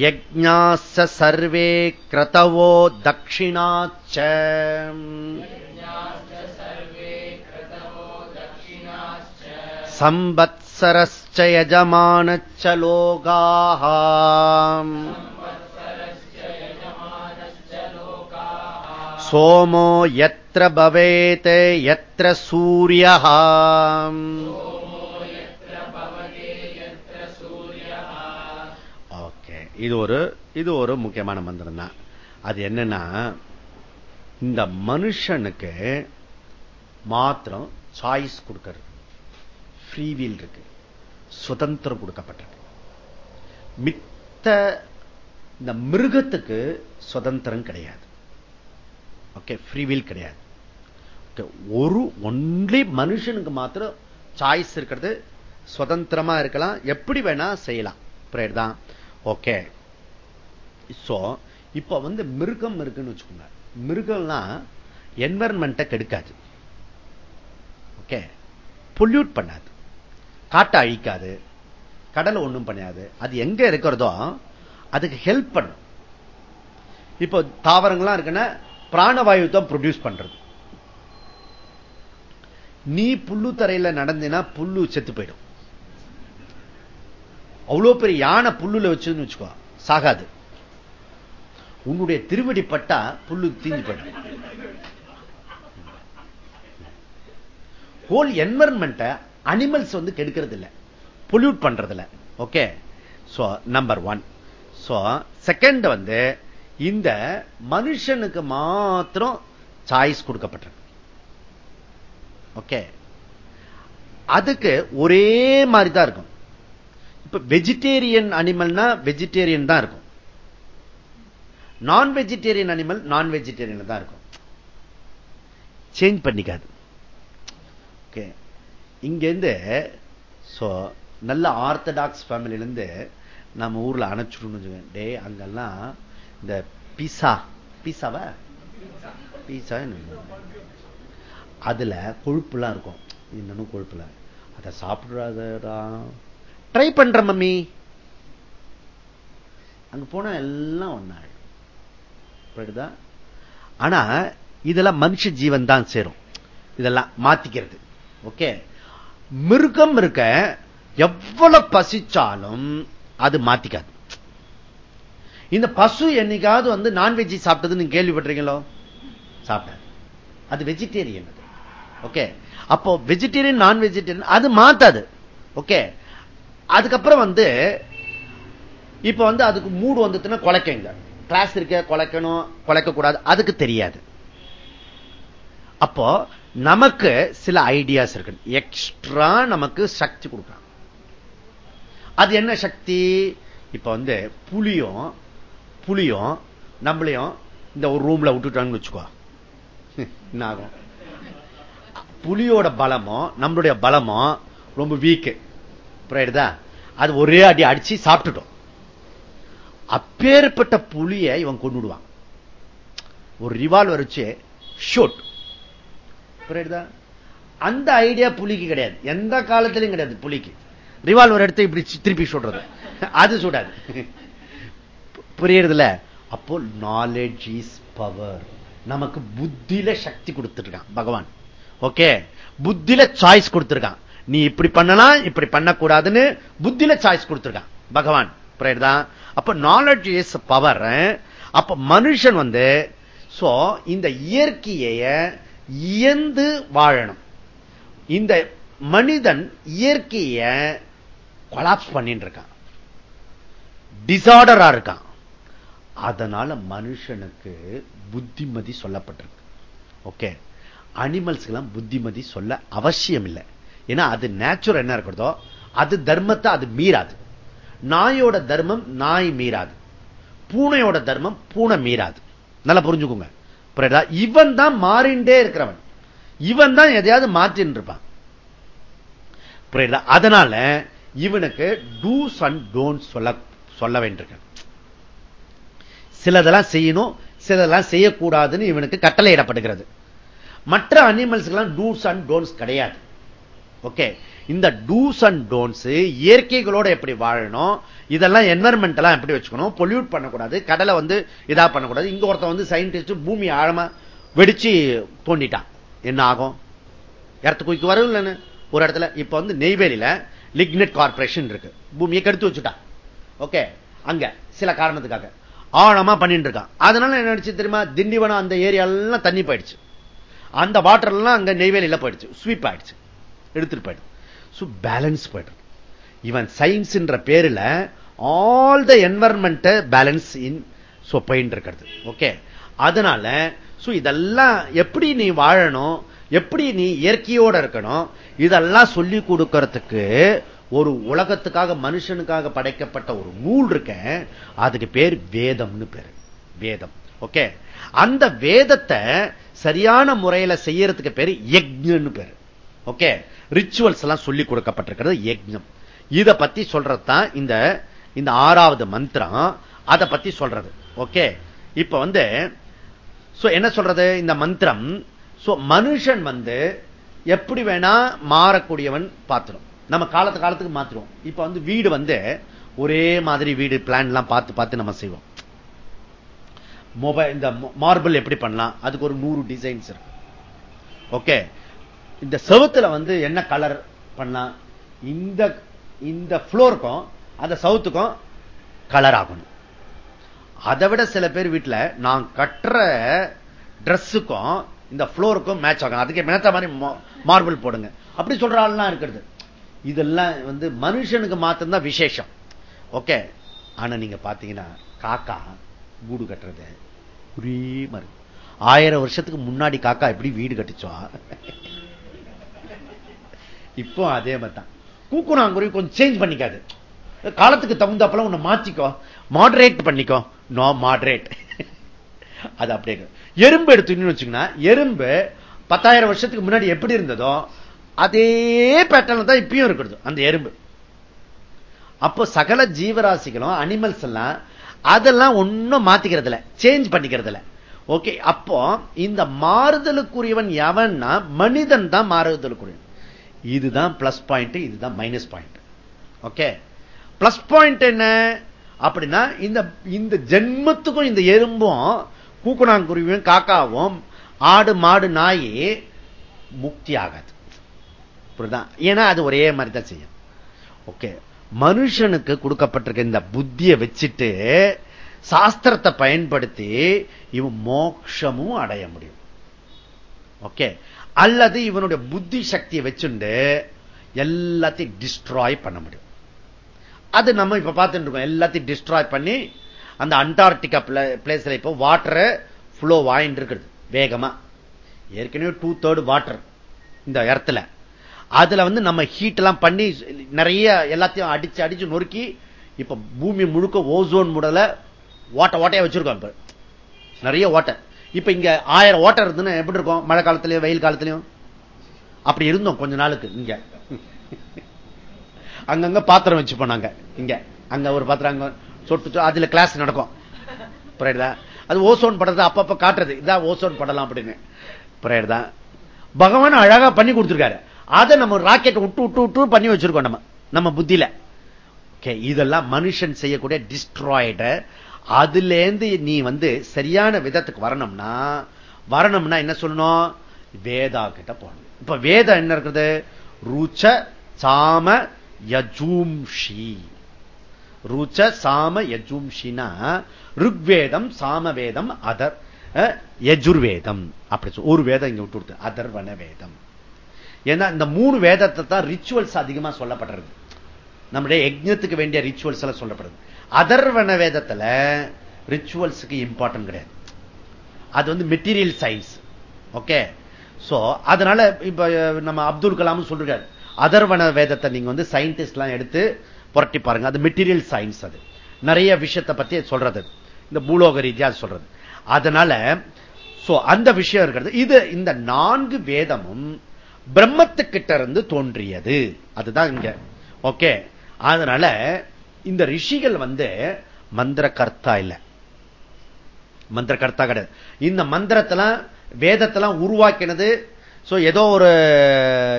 यज्ञाश्च सर्वे क्रतवो दक्षिणाच्च संवत्सरश्च यजमानश्च लोगाः सोमो यत्र भवेत् यत्र सूर्यः இது ஒரு இது ஒரு முக்கியமான மந்திரம் தான். அது என்னன்னா இந்த மனுஷனுக்கு மாத்திரம் சாய்ஸ் கொடுக்கிறது. ஃப்ரீவீல் இருக்கு. சுதந்திரம் கொடுக்கப்பட்டது மித்த இந்த மிருகத்துக்கு சுதந்திரம் கிடையாது. ஓகே ஃப்ரீவில் கிடையாது. ஒரு ஒன்லி மனுஷனுக்கு மாத்திரம் சாய்ஸ் இருக்கிறது. சுதந்திரமா இருக்கலாம். எப்படி வேணா செய்யலாம். தான். ஓகே சோ இப்போ வந்து மிருகம் இருக்குன்னு வச்சுக்கோங்க. மிருகம்லாம் என்வரன்மெண்ட்டை கெடுக்காது. ஓகே பொல்யூட் பண்ணாது. காட்டை அழிக்காது. கடலை ஒன்றும் பண்ணாது. அது எங்க இருக்கிறதோ அதுக்கு ஹெல்ப் பண்ணும். இப்போ தாவரங்கள்லாம் இருக்குன்னா பிராணவாயு தான் ப்ரொடியூஸ் பண்றது. நீ புல்லு தரையில நடந்தினா புல்லு செத்து போயிடும். அவ்வளவு பெரிய யானை புல்லுல வச்சுன்னு வச்சுக்கோ சாகாது. உன்னுடைய திருவடி பட்டா புல்லு தீஞ்சு போயிடும். ஹோல் என்வரன்மெண்ட்டை அனிமல்ஸ் வந்து கெடுக்கிறது இல்லை பொல்யூட் பண்றது okay so number one so second வந்து இந்த மனுஷனுக்கு மாத்திரம் சாய்ஸ் கொடுக்கப்பட்டிருக்கு. ஓகே அதுக்கு ஒரே மாதிரி தான் இருக்கும். இப்ப வெஜிடேரியன் அனிமல்னா வெஜிடேரியன் தான் இருக்கும். நான் வெஜிடேரியன் அனிமல் நான் வெஜிடேரியன் தான் இருக்கும். சேஞ்ச் பண்ணிக்காது. ஓகே இங்கிருந்து சோ நல்ல ஆர்த்தடாக்ஸ் ஃபேமிலியிலேருந்து நம்ம ஊர்ல வச்சுக்கோங்க டே அங்கெல்லாம் இந்த பீஸா பீஸாவ பீஸா அதுல கொழுப்புலாம் இருக்கும். இன்னும் கொழுப்புல. அதை சாப்பிடாதடா. ட்ரை பண்ற மம்மி. அங்க போனா எல்லாம் புரியுதா ஆனா இதெல்லாம் மனுஷ ஜீவன் தான் சேரும். இதெல்லாம் மாத்திக்கிறது. ஓகே? மிருகம் இருக்க எவ்வளவு பசிச்சாலும் அது மாத்திக்காது. இந்த பசு என்னைக்காவது வந்து நான்வெஜ் சாப்பிட்டதுன்னு கேள்விப்பட்டிருக்கீங்களோ? சாப்பிட்டாது அது வெஜிடேரியன் அது. ஓகே? அப்போ வெஜிடேரியன் நான் வெஜிடேரியன் அது மாத்தாது. ஓகே? அதுக்கப்புறம் வந்து இப்ப வந்து அதுக்கு மூடு வந்துட்டுன்னா குலைக்கங்க கிளாஸ் இருக்க குலைக்கணும் குலைக்க கூடாது அதுக்கு தெரியாது. அப்போ நமக்கு சில ஐடியாஸ் இருக்கு. எக்ஸ்ட்ரா நமக்கு சக்தி கொடுக்கலாம். அது என்ன சக்தி? இப்ப வந்து புளியும் புளியும் நம்மளையும் இந்த ஒரு ரூம்ல விட்டுட்டாங்கன்னு வச்சுக்கோ. என்ன ஆகும்? புலியோட பலமும் நம்மளுடைய பலமும் ரொம்ப வீக்கு புரியுதா? அது ஒரே அடி அடிச்சு சாப்பிட்டுட்டோம். அப்பேற்பட்ட புலிய இவன் கொண்டுடுவான் ஒரு ரிவால்வர் வச்சு ஷோட் புரியுதா அந்த ஐடியா புலிக்கு கிடையாது. எந்த காலத்திலையும் கிடையாது புலிக்கு. ரிவால்வர் எடுத்து இப்படி திருப்பி சொல்றது அது சுடாது புரியறதுல? அப்போ நாலேஜ் இஸ் பவர் நமக்கு புத்தியில சக்தி கொடுத்துருக்கான் பகவான். ஓகே புத்தியில சாய்ஸ் கொடுத்துருக்கான். நீ இப்படி பண்ணலாம் இப்படி பண்ணக்கூடாதுன்னு புத்தியில சாய்ஸ் கொடுத்துருக்கான் பகவான். அப்ப நாலேஜ் இஸ் பவர் அப்ப மனுஷன் வந்து சோ இந்த இயற்கைய இயந்து வாழணும். இந்த மனிதன் இயற்கைய கொலாப்ஸ் பண்ணிட்டு இருக்கான். டிசார்டரா இருக்கான். அதனால மனுஷனுக்கு புத்திமதி சொல்லப்பட்டிருக்கு. ஓகே அனிமல்ஸ்க்கெல்லாம் புத்திமதி சொல்ல அவசியம் இல்லை ஏன்னா அது நேச்சுரல் என்ன இருக்கிறதோ அது தர்மத்தை அது மீறாது. நாயோட தர்மம் நாய் மீறாது. பூனையோட தர்மம் பூனை மீறாது. நல்லா புரிஞ்சுக்கோங்க. இவன் தான் மாறிண்டே இருக்கிறவன். இவன் தான் எதையாவது மாற்றின் இருப்பான். புரியுதா? அதனால இவனுக்கு டூஸ் அண்ட் டோன்ட் சொல்ல சொல்ல வேண்டியிருக்க. சிலதெல்லாம் செய்யணும் சிலதெல்லாம் செய்யக்கூடாதுன்னு இவனுக்கு கட்டளையிடப்படுகிறது. மற்ற அனிமல்ஸ்க்கெல்லாம் டூஸ் அண்ட் டோன்ஸ் கிடையாது. ஓகே இந்த டூஸ் அண்ட் டோன்ஸ் இயற்கைகளோட எப்படி வாழணும் இதெல்லாம் என்வரன்மெண்ட் எல்லாம் எப்படி வச்சுக்கணும் பொல்யூட் பண்ணக்கூடாது கடலை வந்து இதா பண்ணக்கூடாது. இங்க ஒருத்தன் வந்து சயின்டிஸ்ட் பூமி ஆழமா வெடிச்சு தோண்டிட்டான். என்ன ஆகும்? இடத்து குய்க்கு வரும் இல்லைன்னு? ஒரு இடத்துல. இப்ப வந்து நெய்வேலியில லிக்னெட் கார்பரேஷன் இருக்கு. பூமியை கெடுத்து வச்சுட்டான். ஓகே அங்க சில காரணத்துக்காக. ஆழமா பண்ணிட்டு இருக்கான். அதனால என்ன நினைச்சு தெரியுமா? திண்டிவனம் அந்த ஏரியாலாம் தண்ணி போயிடுச்சு. அந்த வாட்டர் எல்லாம் அங்க நெய்வேலியில போயிடுச்சு. ஸ்வீப் ஆயிடுச்சு. எடுத்துட்டு போயிடுச்சு. பேலன்ஸ் போயிடும். இவன் சயின்ஸ் பேரில் all the environment balance in போயிட்டு இருக்கிறது ஓகே அதனால இதெல்லாம் எப்படி நீ வாழணும் எப்படி நீ இயற்கையோட இருக்கணும் இதெல்லாம் சொல்லி கொடுக்கறதுக்கு ஒரு உலகத்துக்காக மனுஷனுக்காக படைக்கப்பட்ட ஒரு நூல் இருக்க அதுக்கு பேர் வேதம்னு பேரு. வேதம். ஓகே அந்த வேதத்தை சரியான முறையில செய்யறதுக்கு பேரு யஜ்னு பேரு. ஓகே ரிச்சுவல்ஸ் எல்லாம் சொல்லி கொடுக்கப்பட்டிருக்கிறது யஜ்னம் இதை பத்தி சொல்றதுதான் இந்த இந்த ஆறாவது மந்திரம். அதை பத்தி சொல்றது. ஓகே இப்ப வந்து என்ன சொல்றது? இந்த மந்திரம் மனுஷன் வந்து எப்படி வேணா மாறக்கூடியவன் பார்த்துரும். நம்ம காலத்து காலத்துக்கு மாத்திருவோம் இப்ப வந்து வீடு வந்து ஒரே மாதிரி வீடு பிளான் எல்லாம் பார்த்து பார்த்து நம்ம செய்வோம். மொபைல் இந்த மார்பிள் எப்படி பண்ணலாம்? அதுக்கு ஒரு நூறு டிசைன்ஸ் இருக்கு. ஓகே இந்த செவத்துல வந்து என்ன கலர் பண்ணா இந்த இந்த ஃப்ளோருக்கும் அந்த சவுத்துக்கும் கலர் ஆகணும். அதை விட சில பேர் வீட்டில் நான் கட்டுற ட்ரெஸ்ஸுக்கும் இந்த ஃப்ளோருக்கும் மேட்ச் ஆகும் அதுக்கு மேத்த மாதிரி மார்பிள் போடுங்க. அப்படி சொல்ற ஆள்லாம் இருக்கிறது. இதெல்லாம் வந்து மனுஷனுக்கு மாத்திரம்தான் விசேஷம். ஓகே ஆனா நீங்க பாத்தீங்கன்னா காக்கா கூடு கட்டுறது ஒரே மாதிரி. ஆயிரம் வருஷத்துக்கு முன்னாடி காக்கா எப்படி வீடு கட்டிச்சோம் இப்போ அதே மாதிரி தான் கூக்குனாங்குருவி கொஞ்சம் சேஞ்ச் பண்ணிக்காது. காலத்துக்கு தகுந்தாப்பல ஒண்ணு மாத்திக்கோ. மாடரேட் பண்ணிக்கோ. நோ மாடரேட் அது அப்படியே எறும்பு எடுத்துன்னு வச்சுங்கன்னா எறும்பு பத்தாயிரம் வருஷத்துக்கு முன்னாடி எப்படி இருந்ததோ அதே பேட்டர்ல தான் இப்பயும் இருக்கிறது அந்த எறும்பு. அப்போ சகல ஜீவராசிகளும் அனிமல்ஸ் எல்லாம் அதெல்லாம் ஒன்னும் மாத்திக்கிறது சேஞ்ச் பண்ணிக்கிறது ஓகே அப்போ இந்த மாறுதலுக்குரியவன் எவன்னா மனிதன் தான் மாறுதலுக்குரியவன். இதுதான் பிளஸ் பாயிண்ட் இதுதான் minus point okay plus point என்ன? அப்படின்னா இந்த இந்த ஜென்மத்துக்கும் இந்த எறும்பும் கூக்குனாங்குருவியும் காக்காவும் ஆடு மாடு நாயே முக்தி ஆகாது. புரியுதான் ஏன்னா அது ஒரே மாதிரி தான் செய்யும். ஓகே மனுஷனுக்கு கொடுக்கப்பட்டிருக்க இந்த புத்தியை வச்சுட்டு சாஸ்திரத்தை பயன்படுத்தி இவன் மோட்சமும் அடைய முடியும். ஓகே அல்லது இவனுடைய புத்தி சக்தியை வச்சுண்டு எல்லாத்தையும் டிஸ்ட்ராய் பண்ண முடியும். அது நம்ம இப்ப பார்த்துட்டு இருக்கோம். எல்லாத்தையும் டிஸ்ட்ராய் பண்ணி அந்த அண்டார்டிகா பிளேஸ்ல இப்போ வாட்டரை ஃப்ளோ வாங்கிட்டு இருக்குது. வேகமா. ஏற்கனவே டூ தேர்டு வாட்டர் இந்த இடத்துல அதுல வந்து நம்ம ஹீட் எல்லாம் பண்ணி நிறைய எல்லாத்தையும் அடிச்சு அடிச்சு நொறுக்கி இப்ப பூமி முழுக்க ஓசோன் முடல ஓட்ட ஓட்டையா வச்சிருக்கோம் இப்ப. நிறைய ஓட்டை இப்ப இங்க ஆயிரம் ஓட்டம் இருந்துன்னு எப்படி இருக்கும்? மழை காலத்திலயும் வெயில் காலத்திலயும் அப்படி இருந்தோம் கொஞ்ச நாளுக்கு இங்க. அங்கங்க பாத்திரம் வச்சு போனாங்க இங்க. அங்க ஒரு பாத்திரம் அங்க சொட்டு அதுல கிளாஸ் நடக்கும். புரியுதா? அது ஓசோன் படத்தை அப்பப்ப காட்டுறது. இதான் ஓசோன் படலாம் அப்படின்னு. புரியுதா? பகவான் அழகா பண்ணி கொடுத்துருக்காரு. அதை நம்ம ராக்கெட் விட்டு விட்டு விட்டு பண்ணி வச்சிருக்கோம் நம்ம. நம்ம புத்தியில. இதெல்லாம் மனுஷன் செய்யக்கூடிய டிஸ்ட்ராய்டு அதுலேருந்து நீ வந்து சரியான விதத்துக்கு வரணும்னா வரணும்னா என்ன சொல்லணும்? வேதா கிட்ட போகணும். இப்ப வேதம் என்ன இருக்குது? ருச்ச சாம யஜூம்ஷி. ருச்ச சாம யஜூம்ஷினா ருக்வேதம் சாமவேதம் அதர் யஜுர்வேதம். அப்படி ஒரு வேதம் இங்க விட்டு கொடுத்து அதர்வன வேதம் ஏன்னா இந்த மூணு வேதத்தை தான் ரிச்சுவல்ஸ் அதிகமா சொல்லப்படுறது. நம்முடைய யஜ்னத்துக்கு வேண்டிய ரிச்சுவல்ஸ் எல்லாம் சொல்லப்படுது அதர்வன வேதத்துல ரிச்சுவல்ஸுக்கு இம்பார்ட்டன்ட் கிடையாது. அது வந்து மெட்டீரியல் சயின்ஸ் ஓகே சோ அதனால இப்ப நம்ம அப்துல் கலாம் சொல்றாரு அதர்வன வேதத்தை நீங்க வந்து சயின்டிஸ்ட் எல்லாம் எடுத்து புரட்டி பாருங்க. அது மெட்டீரியல் சயின்ஸ் அது. நிறைய விஷயத்தை பத்தி சொல்றது. இந்த பூலோக ரீதியா சொல்றது. அதனால சோ அந்த விஷயம் இருக்கிறது. இது இந்த நான்கு வேதமும் பிரம்மத்துக்கிட்ட இருந்து தோன்றியது. அதுதான் இங்க. ஓகே அதனால இந்த ரிஷிகள் வந்து மந்திர கர்த்தா இல்ல. மந்திர கர்த்தா கிடையாது. இந்த மந்திரத்தெல்லாம் வேதத்தெல்லாம் உருவாக்கினது சோ ஏதோ ஒரு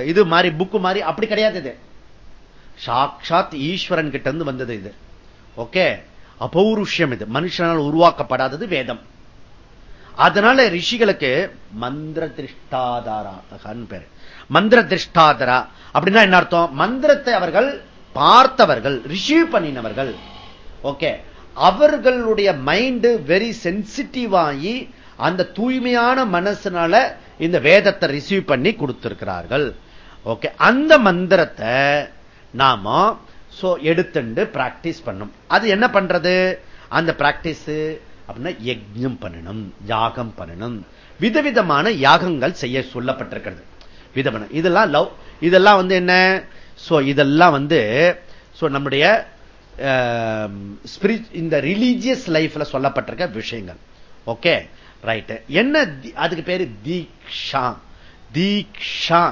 இது மாதிரி புக்கு மாதிரி அப்படி கிடையாது இது. சாட்சாத் ஈஸ்வரன் கிட்ட இருந்து வந்தது இது. ஓகே? அபௌருஷ்யம் இது. மனுஷனால் உருவாக்கப்படாதது வேதம். அதனால ரிஷிகளுக்கு மந்திர திருஷ்டாதாரான்னு பேரு. மந்திர திருஷ்டாதரா அப்படின்னா என்ன அர்த்தம்? மந்திரத்தை அவர்கள் பார்த்தவர்கள் ரிசீவ் பண்ணினவர்கள் ஓகே அவர்களுடைய மைண்டு வெரி சென்சிட்டிவ் ஆகி அந்த தூய்மையான மனசுனால இந்த வேதத்தை ரிசீவ் பண்ணி கொடுத்திருக்கிறார்கள். ஓகே அந்த மந்திரத்தை நாம எடுத்துண்டு பிராக்டிஸ் பண்ணும். அது என்ன பண்றது? அந்த பிராக்டிஸ் அப்படின்னா யஜ்யம் பண்ணணும் யாகம் பண்ணணும். விதவிதமான யாகங்கள் செய்ய சொல்லப்பட்டிருக்கிறது. விதமான இதெல்லாம் லவ் இதெல்லாம் வந்து என்ன? சோ இதெல்லாம் வந்து சோ நம்முடைய um, இந்த ரிலீஜியஸ் லைஃப்ல சொல்லப்பட்டிருக்க விஷயங்கள். ஓகே ரைட் என்ன அதுக்கு பேரு தீக்ஷா. தீக்ஷா.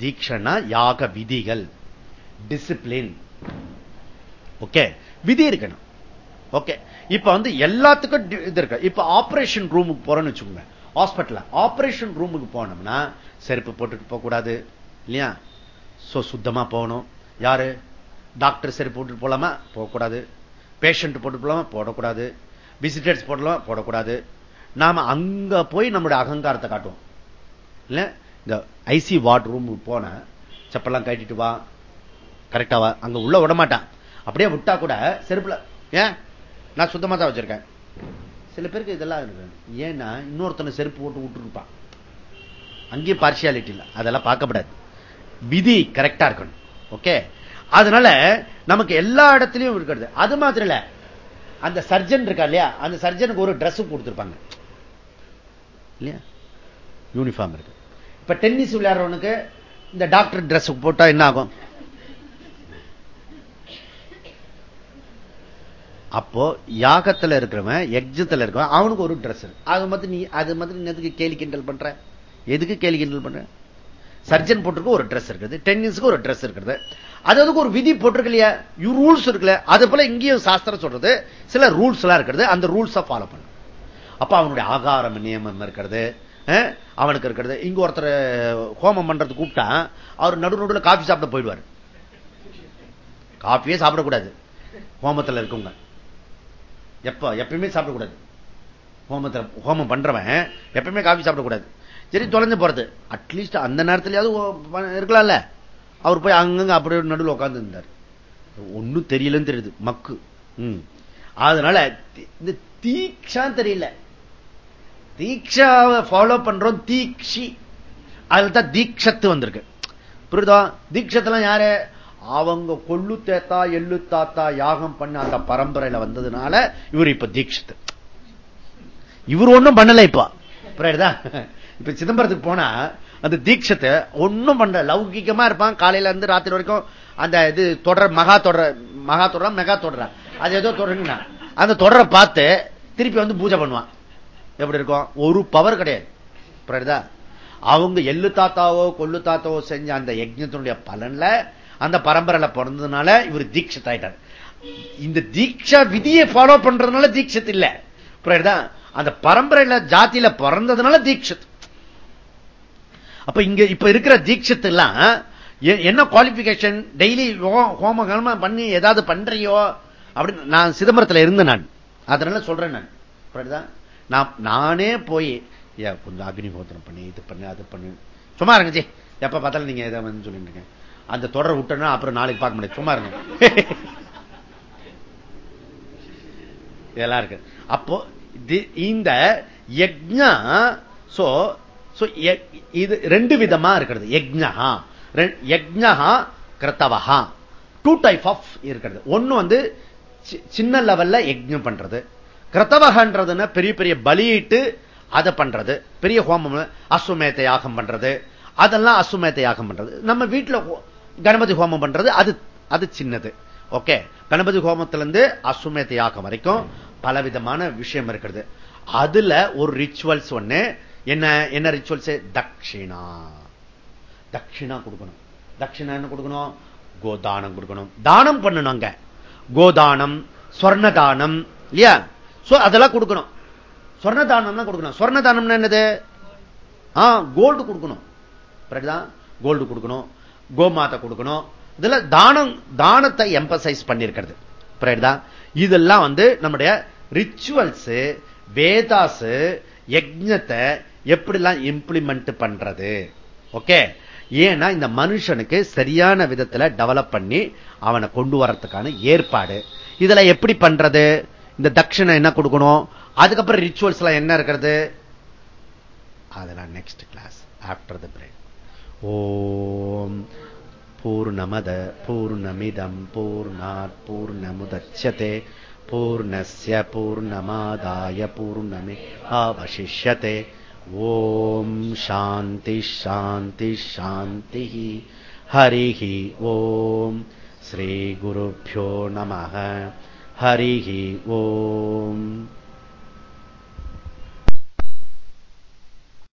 தீக்ஷனா யாக விதிகள். டிசிப்ளின் ஓகே விதி இருக்கணும். ஓகே இப்ப வந்து எல்லாத்துக்கும் இது இருக்கு. இப்ப ஆபரேஷன் ரூமுக்கு போறோம்னு வச்சுக்கோங்க. ஹாஸ்பிட்டல் ஆபரேஷன் ரூமுக்கு போனோம்னா செருப்பு போட்டுட்டு போக கூடாது இல்லையா? சோ சுத்தமா போகணும். யாரு? டாக்டர் செருப்பு போட்டு போலாமா? போகக்கூடாது. பேஷண்ட் போட்டு போலாமா? போடக்கூடாது. விசிட்டர்ஸ் போடலாமா? போடக்கூடாது. நாம அங்க போய் நம்மளுடைய அகங்காரத்தை காட்டுவோம். இல்ல? இந்த ஐசி வார்டு ரூம் போன செப்பெல்லாம் கட்டிட்டு வா. கரெக்டா வா. அங்க உள்ள விட மாட்டான். அப்படியே விட்டா கூட செருப்புல ஏன்? நான் சுத்தமா தான் வச்சிருக்கேன். சில பேருக்கு இதெல்லாம் இருக்கு. ஏன்னா இன்னொருத்தனை செருப்பு போட்டு விட்டுருப்பான். அங்கேயும் பார்சியாலிட்டி இல்லை. அதெல்லாம் பார்க்கப்படாது. விதி கரெக்டா இருக்கணும். ஓகே அதனால நமக்கு எல்லா இடத்துலயும் இருக்கிறது. அது மாதிரி இல்ல. அந்த சர்ஜன் இருக்கா இல்லையா? அந்த சர்ஜனுக்கு ஒரு ட்ரெஸ் கொடுத்துருப்பாங்க. இல்லையா? யூனிஃபார்ம் இருக்கு. இப்ப டென்னிஸ் விளையாடுறவனுக்கு இந்த டாக்டர் ட்ரெஸ் போட்டா என்ன ஆகும்? அப்போ யாகத்துல இருக்கிறவன் எக்ஜத்துல இருக்கிறவன் அவனுக்கு ஒரு ட்ரெஸ் அது மாதிரி நீ அது மாதிரி நீ எதுக்கு கேலி கிண்டல் பண்ற? எதுக்கு கேலி கிண்டல் பண்ற? சர்ஜன் போட்டிருக்கு ஒரு ட்ரெஸ் இருக்குது டென்னிஸ்க்கு ஒரு ட்ரெஸ் இருக்குது. அது அதுக்கு ஒரு விதி போட்டிருக்கு இல்லையா? ரூல்ஸ் இருக்குல்ல. அது போல இங்கேயும் சாஸ்திரம் சொல்றது சில ரூல்ஸ் எல்லாம் இருக்கிறது அந்த ரூல்ஸை ஃபாலோ பண்ணும் அப்ப அவனுடைய ஆகாரம் நியமம் இருக்கிறது அவனுக்கு இருக்கிறது. இங்க ஒருத்தர் ஹோமம் பண்றது கூப்பிட்டா அவர் நடு நடுவில் காஃபி சாப்பிட போயிடுவார். காஃபியே சாப்பிடக்கூடாது. ஹோமத்தில் இருக்கவங்க. எப்ப? எப்பயுமே சாப்பிடக்கூடாது. ஹோமத்தில் ஹோமம் பண்றவன் எப்பயுமே காஃபி சாப்பிடக்கூடாது. சரி தொலைஞ்சு போறது. அட்லீஸ்ட் அந்த நேரத்துலயாவது இருக்கலாம்ல. அவர் போய் அங்கங்க அப்படியே நடுவில் உட்கார்ந்து இருந்தார். ஒன்னும் தெரியலன்னு தெரியுது. மக்கு. அதனால இந்த தீக்ஷா தெரியல. தீக்ஷாவை ஃபாலோ பண்றோம் தீக்ஷி அதுல தான் தீக்ஷத்து வந்திருக்கு. புரியுதா? தீட்சத்தெல்லாம் யாரு? அவங்க கொள்ளு தேத்தா எள்ளு தாத்தா யாகம் பண்ண அந்த பரம்பரையில வந்ததுனால இவர் இப்ப தீட்சத்து. இவர் ஒண்ணும் பண்ணல இப்ப. புரியுதா? இப்ப சிதம்பரத்துக்கு போனா அந்த தீட்சத்தை ஒன்னும் பண்ண லௌகிகமா இருப்பான். காலையில இருந்து ராத்திரி வரைக்கும் அந்த இது தொடர் மகா தொடர் மகா தொடரா மெகா தொடரா. அது ஏதோ தொடருங்கண்ணா அந்த தொடரை பார்த்து திருப்பி வந்து பூஜை பண்ணுவான். எப்படி இருக்கும்? ஒரு பவர் கிடையாது. புரியுதா? அவங்க எள்ளு தாத்தாவோ கொள்ளு தாத்தாவோ செஞ்ச அந்த யஜ்னத்தினுடைய பலன்ல அந்த பரம்பரையில பிறந்ததுனால இவர் தீட்சத் ஆயிட்டார் இந்த தீட்சா விதியை ஃபாலோ பண்றதுனால தீட்சத் இல்ல. புரியுதா? அந்த பரம்பரையில ஜாத்தியில பிறந்ததுனால தீட்சத். அப்ப இங்க இப்ப இருக்கிற தீட்சத்து எல்லாம் என்ன குவாலிபிகேஷன் டெய்லி ஹோம கலம பண்ணி ஏதாவது பண்றியோ? அப்படின்னு நான் சிதம்பரத்தில் இருந்தேன் நான். அதனால சொல்றேன் நான். நான் நானே போய் கொஞ்சம் அக்னிஹோத்திரம் பண்ணி இது பண்ணு அது பண்ணு. சும்மா இருங்க ஜி. எப்ப பார்த்தாலும் நீங்க எதை வந்து சொல்லிட்டு அந்த தொடரை விட்டோன்னா அப்புறம் நாளைக்கு பார்க்க முடியாது. சும்மா இருங்க. இதெல்லாம் இருக்கு. அப்போ இந்த யக்ஞா சோ இது ரெண்டு விதமா இருக்கிறது. யக்ஞா யக்ஞா கிருத்தவஹா. டூ டைப் ஆஃப் இருக்கிறது. ஒன்னு வந்து சின்ன லெவல்ல யஜ்ஞம் பண்றது. கிருத்தவகன்றதுன்னா பெரிய பெரிய பலியிட்டு அதை பண்றது. பெரிய ஹோமம் அசுமேத்த யாகம் பண்றது. அதெல்லாம் அசுமேத்த யாகம் பண்றது. நம்ம வீட்டுல கணபதி ஹோமம் பண்றது அது அது சின்னது. ஓகே கணபதி ஹோமத்திலிருந்து அசுமேத்த யாகம் வரைக்கும் பலவிதமான விஷயம் இருக்கிறது. அதுல ஒரு ரிச்சுவல்ஸ் ஒண்ணு என்ன என்ன ரிச்சுவல்ஸ் தட்சிணா. தட்சிணா கொடுக்கணும். தட்சிணா என்ன கொடுக்கணும்? கோதானம் கொடுக்கணும். தானம் பண்ணணும் அங்க. கோதானம் ஸ்வர்ணதானம் இல்லையா? அதெல்லாம் கொடுக்கணும். சொர்ணதானம் தான் கொடுக்கணும். சொர்ணதானம் என்னது? கோல்டு கொடுக்கணும். கோல்டு கொடுக்கணும். கோமாத்தை கொடுக்கணும். இதுல தானம் தானத்தை எம்பசைஸ் பண்ணிருக்கிறது. இதெல்லாம் வந்து நம்முடைய ரிச்சுவல்ஸ் வேதாஸ் யஜத்தை எப்படிலாம் இம்ப்ளிமெண்ட் பண்றது? ஓகே ஏன்னா இந்த மனுஷனுக்கு சரியான விதத்துல டெவலப் பண்ணி அவனை கொண்டு வரத்துக்கான ஏற்பாடு. இதுல எப்படி பண்றது? இந்த தட்சிணை என்ன கொடுக்கணும்? அதுக்கப்புறம் ரிச்சுவல்ஸ் எல்லாம் என்ன இருக்கிறது? அதெல்லாம் next class after the break ஓம் பூர்ணமத பூர்ணமிதம் பூர்ணாத் பூர்ணமுதட்சதே பூர்ணஸ்ய பூர்ணமாதாய பூர்ணமே அவசிஷத்தை ஓம் சாந்தி ஷாந்தி ஷாந்தி ஹரி ஓம். ஸ்ரீ ஸ்ரீகுருभ्यो நம. ஹரி ஓம்.